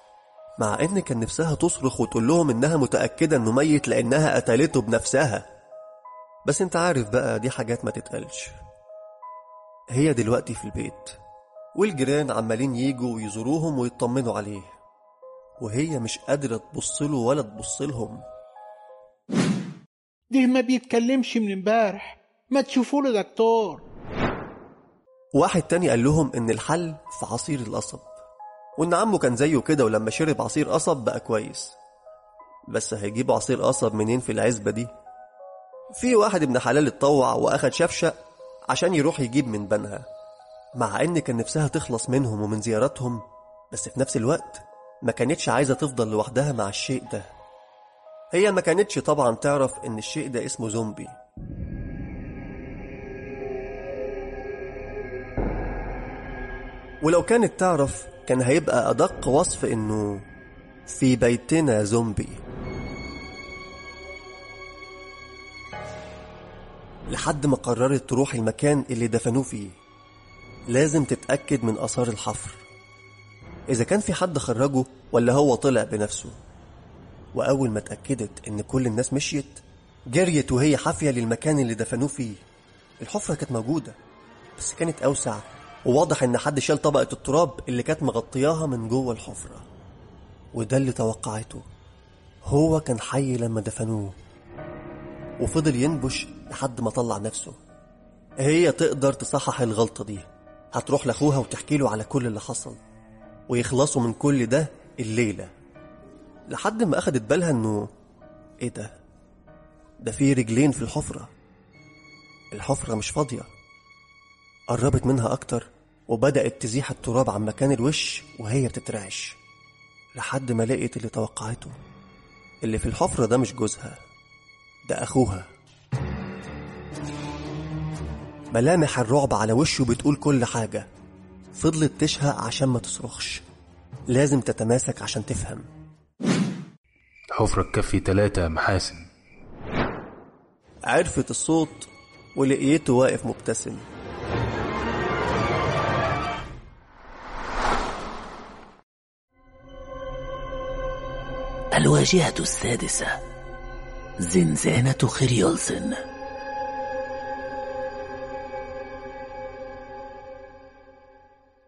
Speaker 1: مع إن كان نفسها تصرخ وتقول لهم إنها متأكدة إنه ميت لأنها قتلته بنفسها. بس أنت عارف بقى دي حاجات ما تتقالش. هي دلوقتي في البيت. والجيران عمالين ييجوا ويزوروهم ويطمنوا عليه. وهي مش قادرة تبصله ولا تبصلهم
Speaker 13: ده ما بيتكلمش من امبارح. ما تشوفوا له دكتور.
Speaker 1: واحد تاني قال لهم إن الحل في عصير القصب. وإن عمه كان زيه كده ولما شرب عصير قصب بقى كويس. بس هيجيب عصير قصب منين في العزبة دي؟ في واحد ابن حلال اتطوع وأخد شفشق عشان يروح يجيب من بنها مع إن كان نفسها تخلص منهم ومن زياراتهم بس في نفس الوقت ما كانتش عايزة تفضل لوحدها مع الشيء ده. هي ما كانتش طبعا تعرف إن الشيء ده اسمه زومبي. ولو كانت تعرف كان هيبقى أدق وصف إنه في بيتنا زومبي. لحد ما قررت تروح المكان اللي دفنوه فيه لازم تتأكد من آثار الحفر. إذا كان في حد خرجه ولا هو طلع بنفسه. وأول ما اتأكدت إن كل الناس مشيت جريت وهي حافية للمكان اللي دفنوه فيه. الحفرة كانت موجودة بس كانت أوسع. وواضح إن حد شال طبقة التراب اللي كانت مغطياها من جوه الحفرة. وده اللي توقعته. هو كان حي لما دفنوه. وفضل ينبش لحد ما طلع نفسه. هي تقدر تصحح الغلطة دي. هتروح لأخوها وتحكي له على كل اللي حصل. ويخلصوا من كل ده الليلة. لحد ما أخدت بالها إنه إيه ده؟ ده في رجلين في الحفرة. الحفرة مش فاضية. قربت منها أكتر. وبدأت تزيح التراب عن مكان الوش وهي بتترعش لحد ما لقيت اللي توقعته. اللي في الحفرة ده مش جوزها ده أخوها. ملامح الرعب على وشه بتقول كل حاجة. فضلت تشهق عشان ما تصرخش. لازم تتماسك عشان تفهم.
Speaker 12: حفرة تكفي تلاتة يا محاسن.
Speaker 1: عرفت الصوت ولقيته واقف مبتسم.
Speaker 4: الواجهة السادسة. زنزانة خريولسن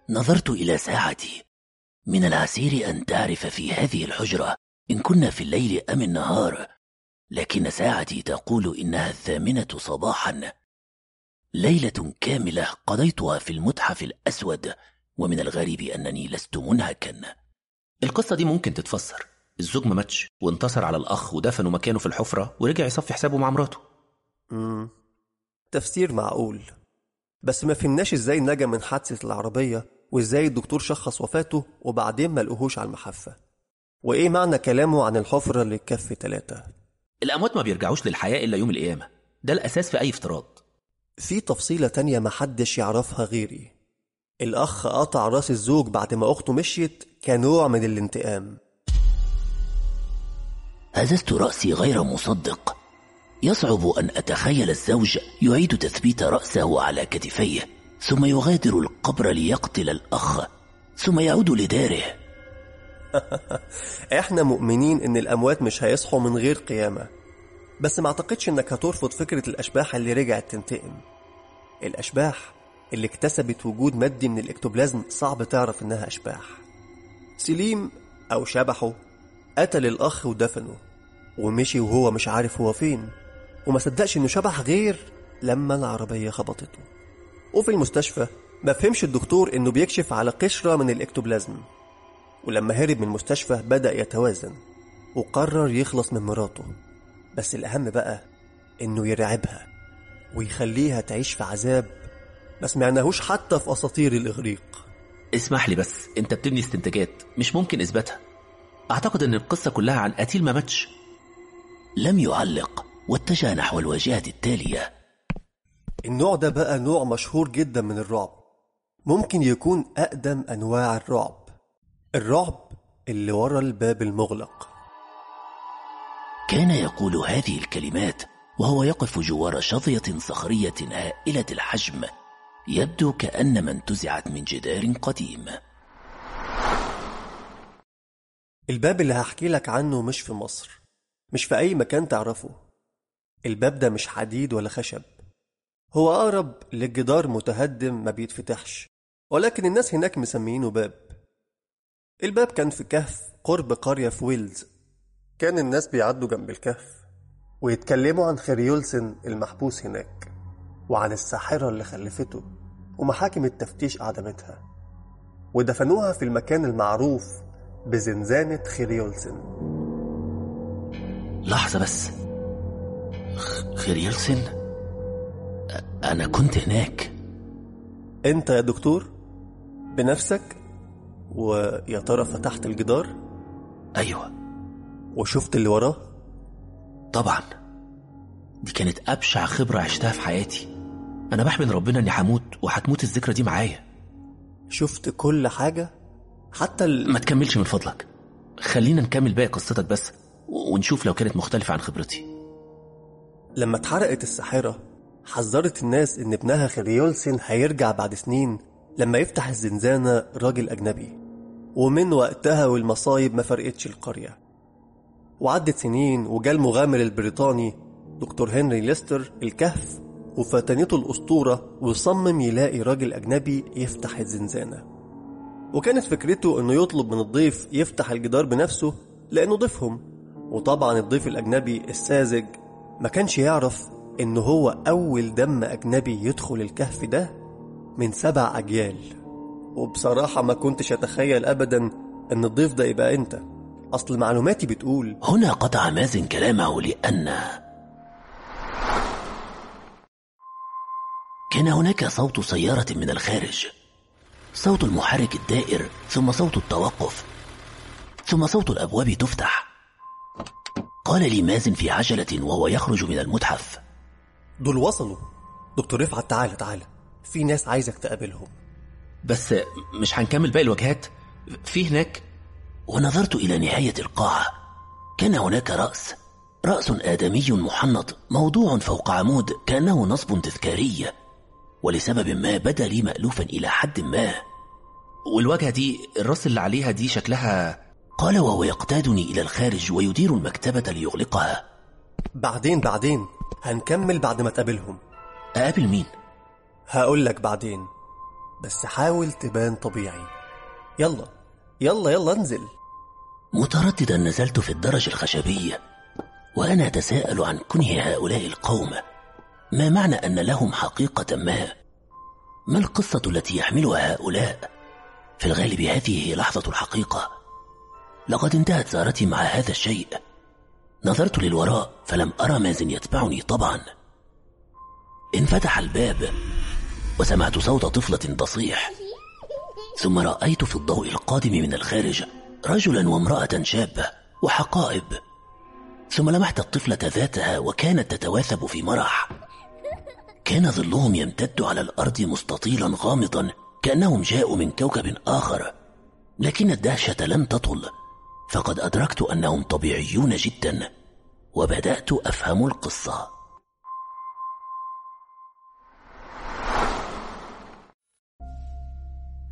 Speaker 4: نظرت إلى ساعتي. من العسير أن تعرف في هذه الحجرة إن كنا في الليل أم النهار. لكن ساعتي تقول إنها الثامنة صباحا. ليلة كاملة قضيتها في المتحف الأسود. ومن الغريب أنني لست منهكا. القصة دي ممكن تتفسر. الزوج ما ماتش وانتصر على الأخ ودفنه مكانه في الحفرة ورجع يصفي حسابه مع مراته.
Speaker 1: مم. تفسير معقول. بس ما فهمناش إزاي نجا من حادثة العربية وإزاي الدكتور شخص وفاته وبعدين ما لقوهوش على المحفة. وإيه معنى كلامه عن الحفرة اللي كف ثلاثة
Speaker 4: الأموات ما بيرجعوش للحياة إلا يوم القيامة. ده الأساس في أي افتراض.
Speaker 1: في تفصيلة تانية محدش يعرفها غيري. الأخ قطع رأس الزوج بعد ما أخته مشيت كنوع من الانتقام.
Speaker 4: هززت رأسي غير مصدق. يصعب أن أتخيل الزوج يعيد تثبيت رأسه على كتفيه ثم يغادر القبر ليقتل الأخ ثم يعود لداره.
Speaker 1: إحنا مؤمنين إن الأموات مش هيصحوا من غير قيامة. بس ما أعتقدش إنك هترفض فكرة الأشباح اللي رجعت تنتقم. الأشباح اللي اكتسبت وجود مادي من الإكتوبلازم صعب تعرف إنها أشباح. سليم أو شبحه قتل الأخ ودفنه ومشي وهو مش عارف هو فين وما صدقش إنه شبح غير لما العربية خبطته. وفي المستشفى ما فهمش الدكتور إنه بيكشف على قشرة من الإكتوبلازم. ولما هرب من المستشفى بدأ يتوازن وقرر يخلص من مراته. بس الأهم بقى إنه يرعبها ويخليها تعيش في عذاب ما سمعناهوش حتى في أساطير الإغريق.
Speaker 4: اسمح لي بس أنت بتبني استنتاجات مش ممكن إثباتها. أعتقد أن القصة كلها عن قتيل ما ماتش لم يعلق واتجه نحو الواجهة التالية.
Speaker 1: النوع ده بقى نوع مشهور جدا من الرعب. ممكن يكون أقدم أنواع الرعب. الرعب اللي ورا الباب المغلق.
Speaker 4: كان يقول هذه الكلمات وهو يقف جوار شظية صخرية هائلة الحجم يبدو كأن من انتزعت من جدار قديم.
Speaker 1: الباب اللي هحكي لك عنه مش في مصر مش في أي مكان تعرفه. الباب ده مش حديد ولا خشب. هو أقرب للجدار متهدم ما بيتفتحش ولكن الناس هناك مسميينه باب. الباب كان في كهف قرب قرية في ويلز. كان الناس بيعدوا جنب الكهف ويتكلموا عن خريولسن المحبوس هناك وعن الساحرة اللي خلفته ومحاكم التفتيش أعدمتها ودفنوها في المكان المعروف بزنزانة خيريولسن
Speaker 4: لحظة بس. خيريولسن أنا كنت هناك.
Speaker 1: أنت يا دكتور؟ بنفسك؟ ويا ترى فتحت الجدار؟
Speaker 4: أيوة.
Speaker 1: وشفت اللي وراه؟
Speaker 4: طبعا. دي كانت أبشع خبرة عشتها في حياتي. أنا بحمد ربنا إني هموت وهتموت الذكرى دي معايا.
Speaker 1: شفت كل حاجة؟ حتى ال...
Speaker 4: ما تكملش من فضلك. خلينا نكمل باقي قصتك بس ونشوف لو كانت مختلفة عن خبرتي.
Speaker 1: لما اتحرقت الساحرة حذرت الناس إن ابنها خريولسن هيرجع بعد سنين لما يفتح الزنزانة راجل أجنبي. ومن وقتها والمصايب ما فرقتش القرية. وعدت سنين وجا المغامر البريطاني دكتور هنري ليستر الكهف وفتنته الأسطورة وصمم يلاقي راجل أجنبي يفتح الزنزانة. وكانت فكرته إنه يطلب من الضيف يفتح الجدار بنفسه لأنه ضيفهم. وطبعا الضيف الأجنبي الساذج ما كانش يعرف ان هو أول دم أجنبي يدخل الكهف ده من سبع أجيال. وبصراحة ما كنتش أتخيل ابدا إن الضيف ده يبقى أنت. أصل معلوماتي بتقول
Speaker 4: هنا قطع مازن كلامه لأن كان هناك صوت سيارة من الخارج. صوت المحرك الدائر ثم صوت التوقف ثم صوت الأبواب تفتح. قال لي مازن في عجلة وهو يخرج من المتحف.
Speaker 1: دول وصلوا. دكتور رفعت تعالى تعالى. في ناس عايزك تقابلهم.
Speaker 4: بس مش هنكمل باقي الوجهات في هناك؟ ونظرت إلى نهاية القاعة. كان هناك رأس. رأس آدمي محنط موضوع فوق عمود كأنه نصب تذكاري. ولسبب ما بدا لي مألوفا إلى حد ما. والواجهة دي الراس اللي عليها دي شكلها قال وهو يقتادني إلى الخارج ويدير المكتبة ليغلقها.
Speaker 1: بعدين بعدين هنكمل بعد ما تقابلهم.
Speaker 4: أقابل مين؟
Speaker 1: هقول لك بعدين. بس حاول تبان طبيعي. يلا يلا يلا انزل.
Speaker 4: مترددا نزلت في الدرج الخشبي وأنا أتساءل عن كنه هؤلاء القوم. ما معنى أن لهم حقيقة ما؟ ما القصة التي يحملها هؤلاء؟ في الغالب هذه هي لحظة الحقيقة. لقد انتهت زارتي مع هذا الشيء. نظرت للوراء فلم أرى مازن يتبعني طبعا. انفتح الباب وسمعت صوت طفلة تصيح. ثم رأيت في الضوء القادم من الخارج رجلا وامرأة شابة وحقائب. ثم لمحت الطفلة ذاتها وكانت تتواثب في مرح كان ظلهم يمتد على الأرض مستطيلا غامضا كأنهم جاءوا من كوكب آخر. لكن الدهشة لم تطل. فقد أدركت أنهم طبيعيون جدا وبدأت أفهم القصة.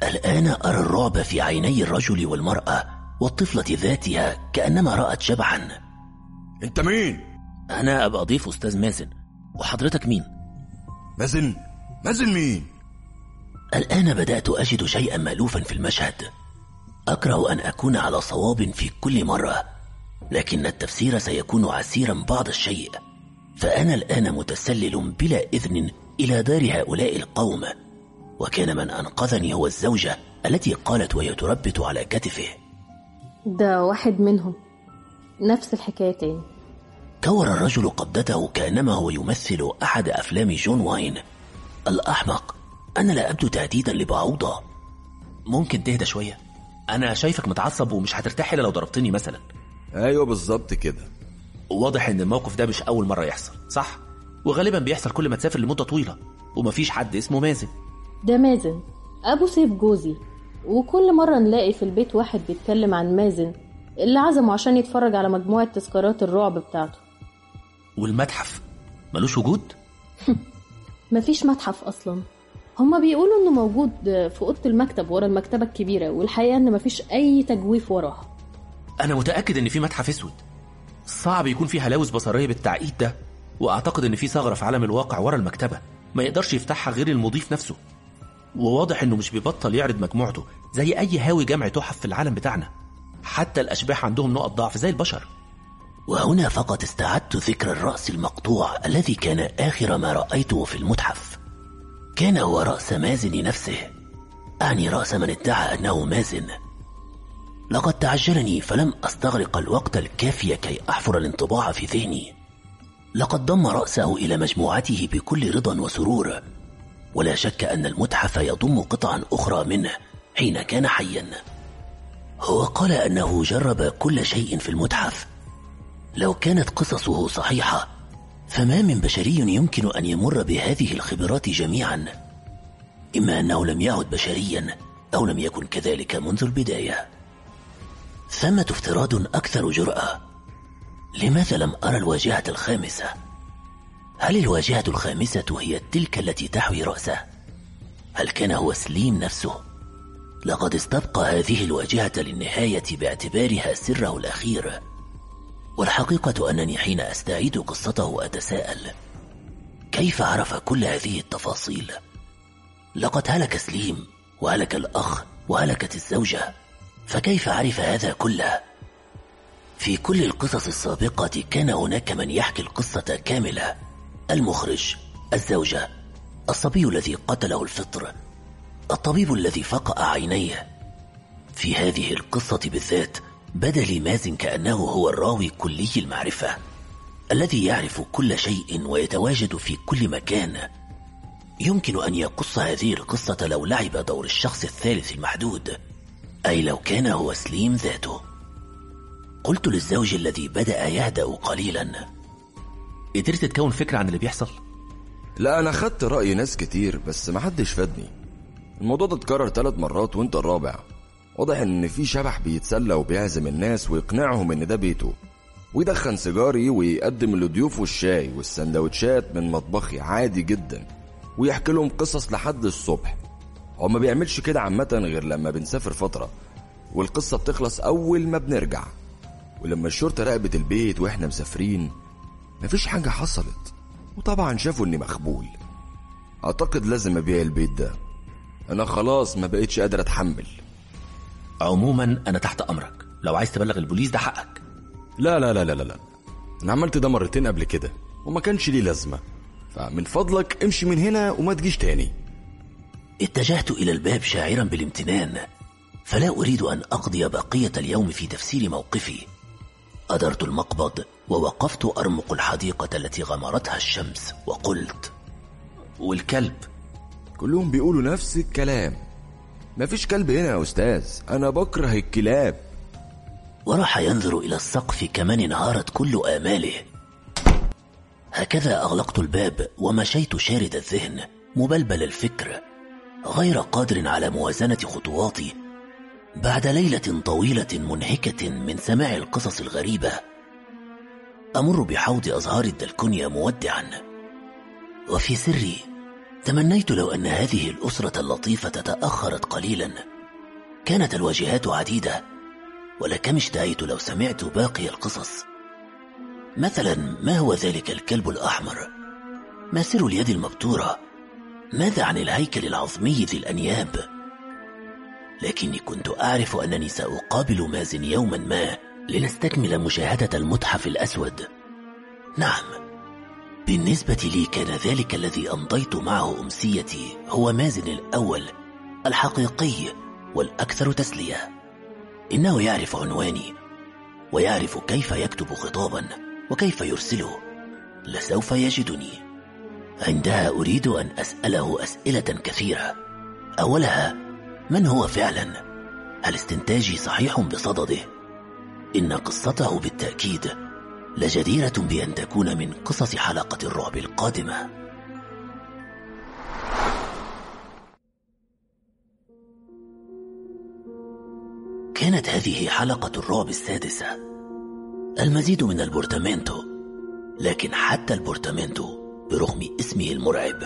Speaker 4: الآن أرى الرعب في عيني الرجل والمرأة والطفلة ذاتها كأنما رأت شبحا.
Speaker 14: أنت مين؟
Speaker 4: أنا أبقى ضيف أستاذ مازن. وحضرتك مين؟
Speaker 14: مازن مازن مين؟
Speaker 4: الآن بدأت أجد شيئا مألوفا في المشهد. أكره أن أكون على صواب في كل مرة لكن التفسير سيكون عسيرا بعض الشيء. فأنا الآن متسلل بلا إذن إلى دار هؤلاء القوم وكان من أنقذني هو الزوجة التي قالت وهي تربت على كتفه.
Speaker 15: ده واحد منهم. نفس الحكاية تاني
Speaker 4: كور الرجل قبضته كأنما هو يمثل أحد أفلام جون واين. الأحمق. أنا لا أبدو تهديدا لبعوضة. ممكن تهدى شوية؟ أنا شايفك متعصب ومش هترتاح إلا لو ضربتني مثلا.
Speaker 14: أيوة بالظبط كده.
Speaker 4: واضح إن الموقف ده مش أول مرة يحصل صح؟ وغالبا بيحصل كل ما تسافر لمدة طويلة ومفيش حد اسمه مازن.
Speaker 15: ده مازن أبو سيف جوزي. وكل مرة نلاقي في البيت واحد بيتكلم عن مازن اللي عزمه عشان يتفرج على مجموعة تذكارات الرعب بتاعته.
Speaker 4: والمتحف. ملوش وجود؟
Speaker 15: مفيش متحف أصلا. هما بيقولوا إنه موجود في أوضة المكتب ورا المكتبة الكبيرة والحقيقة إن مفيش أي تجويف وراها.
Speaker 4: أنا متأكد إن في متحف أسود. صعب يكون في هلاوس بصرية بالتعقيد ده وأعتقد إن في ثغرة في عالم الواقع ورا المكتبة. ما يقدرش يفتحها غير المضيف نفسه. وواضح إنه مش بيبطل يعرض مجموعته زي أي هاوي جمع تحف في العالم بتاعنا. حتى الأشباح عندهم نقط ضعف زي البشر. وهنا فقط استعدت ذكر الرأس المقطوع الذي كان آخر ما رأيته في المتحف. كان هو رأس مازن نفسه. أعني رأس من ادعى أنه مازن. لقد تعجلني فلم أستغرق الوقت الكافي كي أحفر الانطباع في ذهني. لقد ضم رأسه إلى مجموعته بكل رضا وسرور. ولا شك أن المتحف يضم قطعا أخرى منه حين كان حيا. هو قال أنه جرب كل شيء في المتحف. لو كانت قصصه صحيحة فما من بشري يمكن أن يمر بهذه الخبرات جميعا إما أنه لم يعد بشريا أو لم يكن كذلك منذ البداية ثمة افتراض أكثر جرأة لماذا لم أرى الواجهة الخامسة؟ هل الواجهة الخامسة هي تلك التي تحوي رأسه؟ هل كان هو سليم نفسه؟ لقد استبقى هذه الواجهة للنهاية باعتبارها سره الأخير والحقيقة أنني حين أستعيد قصته أتساءل كيف عرف كل هذه التفاصيل؟ لقد هلك سليم وهلك الأخ وهلكت الزوجة فكيف عرف هذا كله؟ في كل القصص السابقة كان هناك من يحكي القصة كاملة المخرج الزوجة الصبي الذي قتله الفطر الطبيب الذي فقأ عينيه في هذه القصة بالذات بدا لي مازن كأنه هو الراوي كلي المعرفة الذي يعرف كل شيء ويتواجد في كل مكان. يمكن أن يقص هذه القصة لو لعب دور الشخص الثالث المحدود أي لو كان هو سليم ذاته. قلت للزوج الذي بدأ يهدأ قليلا. قدرت تكون فكرة عن اللي بيحصل؟
Speaker 14: لا أنا خدت رأي ناس كتير بس محدش فادني. الموضوع ده اتكرر ثلاث مرات وأنت الرابع. واضح إن في شبح بيتسلى وبيعزم الناس ويقنعهم إن ده بيته. ويدخن سيجاري ويقدم لضيوفه الشاي والسندوتشات من مطبخي عادي جدا. ويحكي لهم قصص لحد الصبح. هو ما بيعملش كده عامة غير لما بنسافر فترة. والقصة بتخلص أول ما بنرجع. ولما الشرطة راقبت البيت وإحنا مسافرين مفيش حاجة حصلت. وطبعا شافوا إني مخبول. أعتقد لازم أبيع البيت ده. أنا خلاص ما بقتش قادر أتحمل.
Speaker 4: عموما أنا تحت أمرك. لو عايز تبلغ البوليس ده حقك.
Speaker 14: لا لا لا لا لا أنا عملت ده مرتين قبل كده وما كانش ليه لازمة. فمن فضلك امشي من هنا وما تجيش تاني.
Speaker 4: اتجهت إلى الباب شاعرا بالامتنان. فلا أريد أن أقضي بقية اليوم في تفسير موقفي. أدرت المقبض ووقفت أرمق الحديقة التي غمرتها الشمس وقلت والكلب؟
Speaker 14: كلهم بيقولوا نفس الكلام. مفيش كلب هنا يا أستاذ. أنا بكره الكلاب.
Speaker 4: وراح ينظر إلى السقف كمان انهارت كل آماله. هكذا أغلقت الباب ومشيت شارد الذهن مبلبل الفكر غير قادر على موازنة خطواتي بعد ليلة طويلة منهكة من سماع القصص الغريبة. أمر بحوض أزهار الدلكونيا مودعا. وفي سري تمنيت لو أن هذه الأسرة اللطيفة تأخرت قليلا كانت الواجهات عديدة ولكم اشتهيت لو سمعت باقي القصص مثلا ما هو ذلك الكلب الأحمر؟ ما سر اليد المبتورة؟ ماذا عن الهيكل العظمي ذي الأنياب؟ لكني كنت أعرف أنني سأقابل مازن يوما ما لنستكمل مشاهدة المتحف الأسود نعم بالنسبة لي كان ذلك الذي أمضيت معه أمسيتي هو مازن الأول الحقيقي والأكثر تسلية إنه يعرف عنواني ويعرف كيف يكتب خطابا وكيف يرسله لسوف يجدني عندها أريد أن أسأله أسئلة كثيرة أولها من هو فعلا؟ هل استنتاجي صحيح بصدده؟ إن قصته بالتأكيد لجديرة بأن تكون من قصص حلقة الرعب القادمة. كانت هذه حلقة الرعب السادسة. المزيد من ال portamento لكن حتى ال portamento برغم اسمه المرعب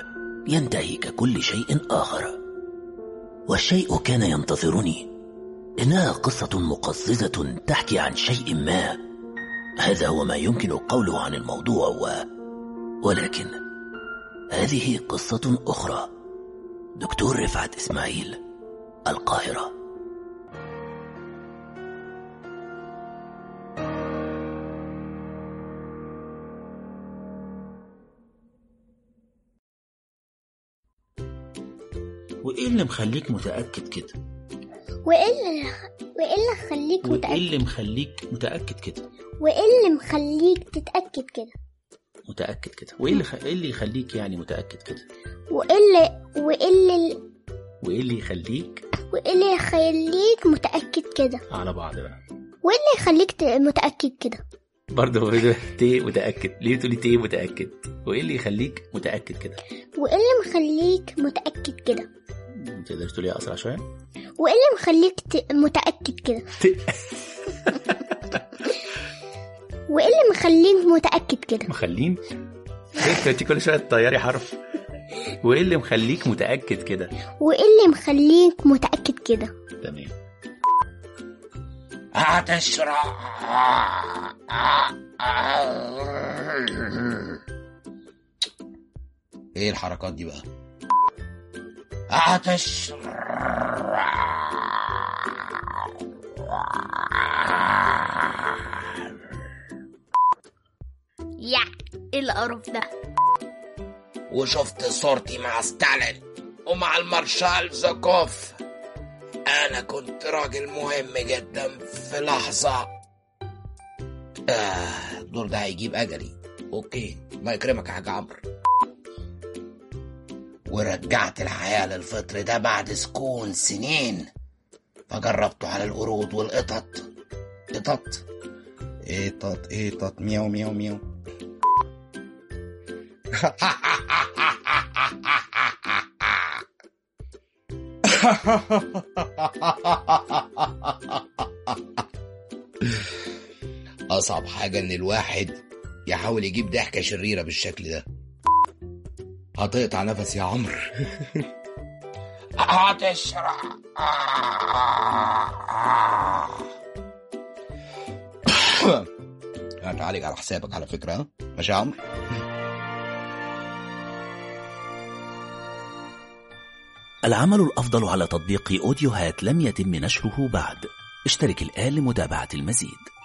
Speaker 4: ينتهي ككل شيء آخر. والشيء كان ينتظرني. إنها قصة مقززة تحكي عن شيء ما هذا هو ما يمكن قوله عن الموضوع و... ولكن هذه قصة أخرى. دكتور رفعت إسماعيل القاهرة.
Speaker 16: وإيه اللي مخليك متأكد كده؟
Speaker 17: وايه وايه اللي مخليك
Speaker 16: متاكد
Speaker 17: وايه
Speaker 16: اللي مخليك متاكد كده
Speaker 17: وايه اللي مخليك تتاكد كده
Speaker 16: متاكد كده وايه اللي خ... إيه اللي يخليك يعني متاكد كده
Speaker 17: وايه اللي وايه اللي
Speaker 16: وايه اللي يخليك
Speaker 17: وايه اللي يخليك متاكد كده
Speaker 16: على بعض بقى
Speaker 17: وايه اللي يخليك ت... متاكد كده
Speaker 16: برضه برضه تي متاكد ليه تقولي تي متاكد وايه اللي يخليك متاكد كده
Speaker 17: وايه اللي مخليك متاكد كده
Speaker 16: تقدر تقولي اسرع شوية
Speaker 17: وايه اللي مخليك متأكد كده. وايه اللي مخليك متأكد كده.
Speaker 16: مخلين انت كل شوية تطيري حرف. وايه اللي مخليك متأكد كده.
Speaker 17: وايه اللي مخليك متأكد كده.
Speaker 16: تمام.
Speaker 2: هتشرع إيه الحركات دي بقى؟ آتش۔
Speaker 3: يا إيه القرف ده
Speaker 2: وشفت صورتي مع ستالين ومع المارشال زاكوف أنا كنت راجل مهم جدا في لحظة. آه دور ده هيجيب اجلي okay ما يكرمك يا حاج عمرو ورجعت الحياة للفطر ده بعد سكون سنين. فجربته على القرود والقطط. قطط؟ قطط قطط. مياو مياو مياو. أصعب حاجة إن الواحد يحاول يجيب ضحكة شريرة بالشكل ده. هتقطع على يا عمرو. عطش هتعالج آه. على حسابك على فكرة. ماشي يا عمرو؟
Speaker 4: العمل الأفضل على تطبيق أوديوهات لم يتم نشره بعد. اشترك الآن لمتابعة المزيد.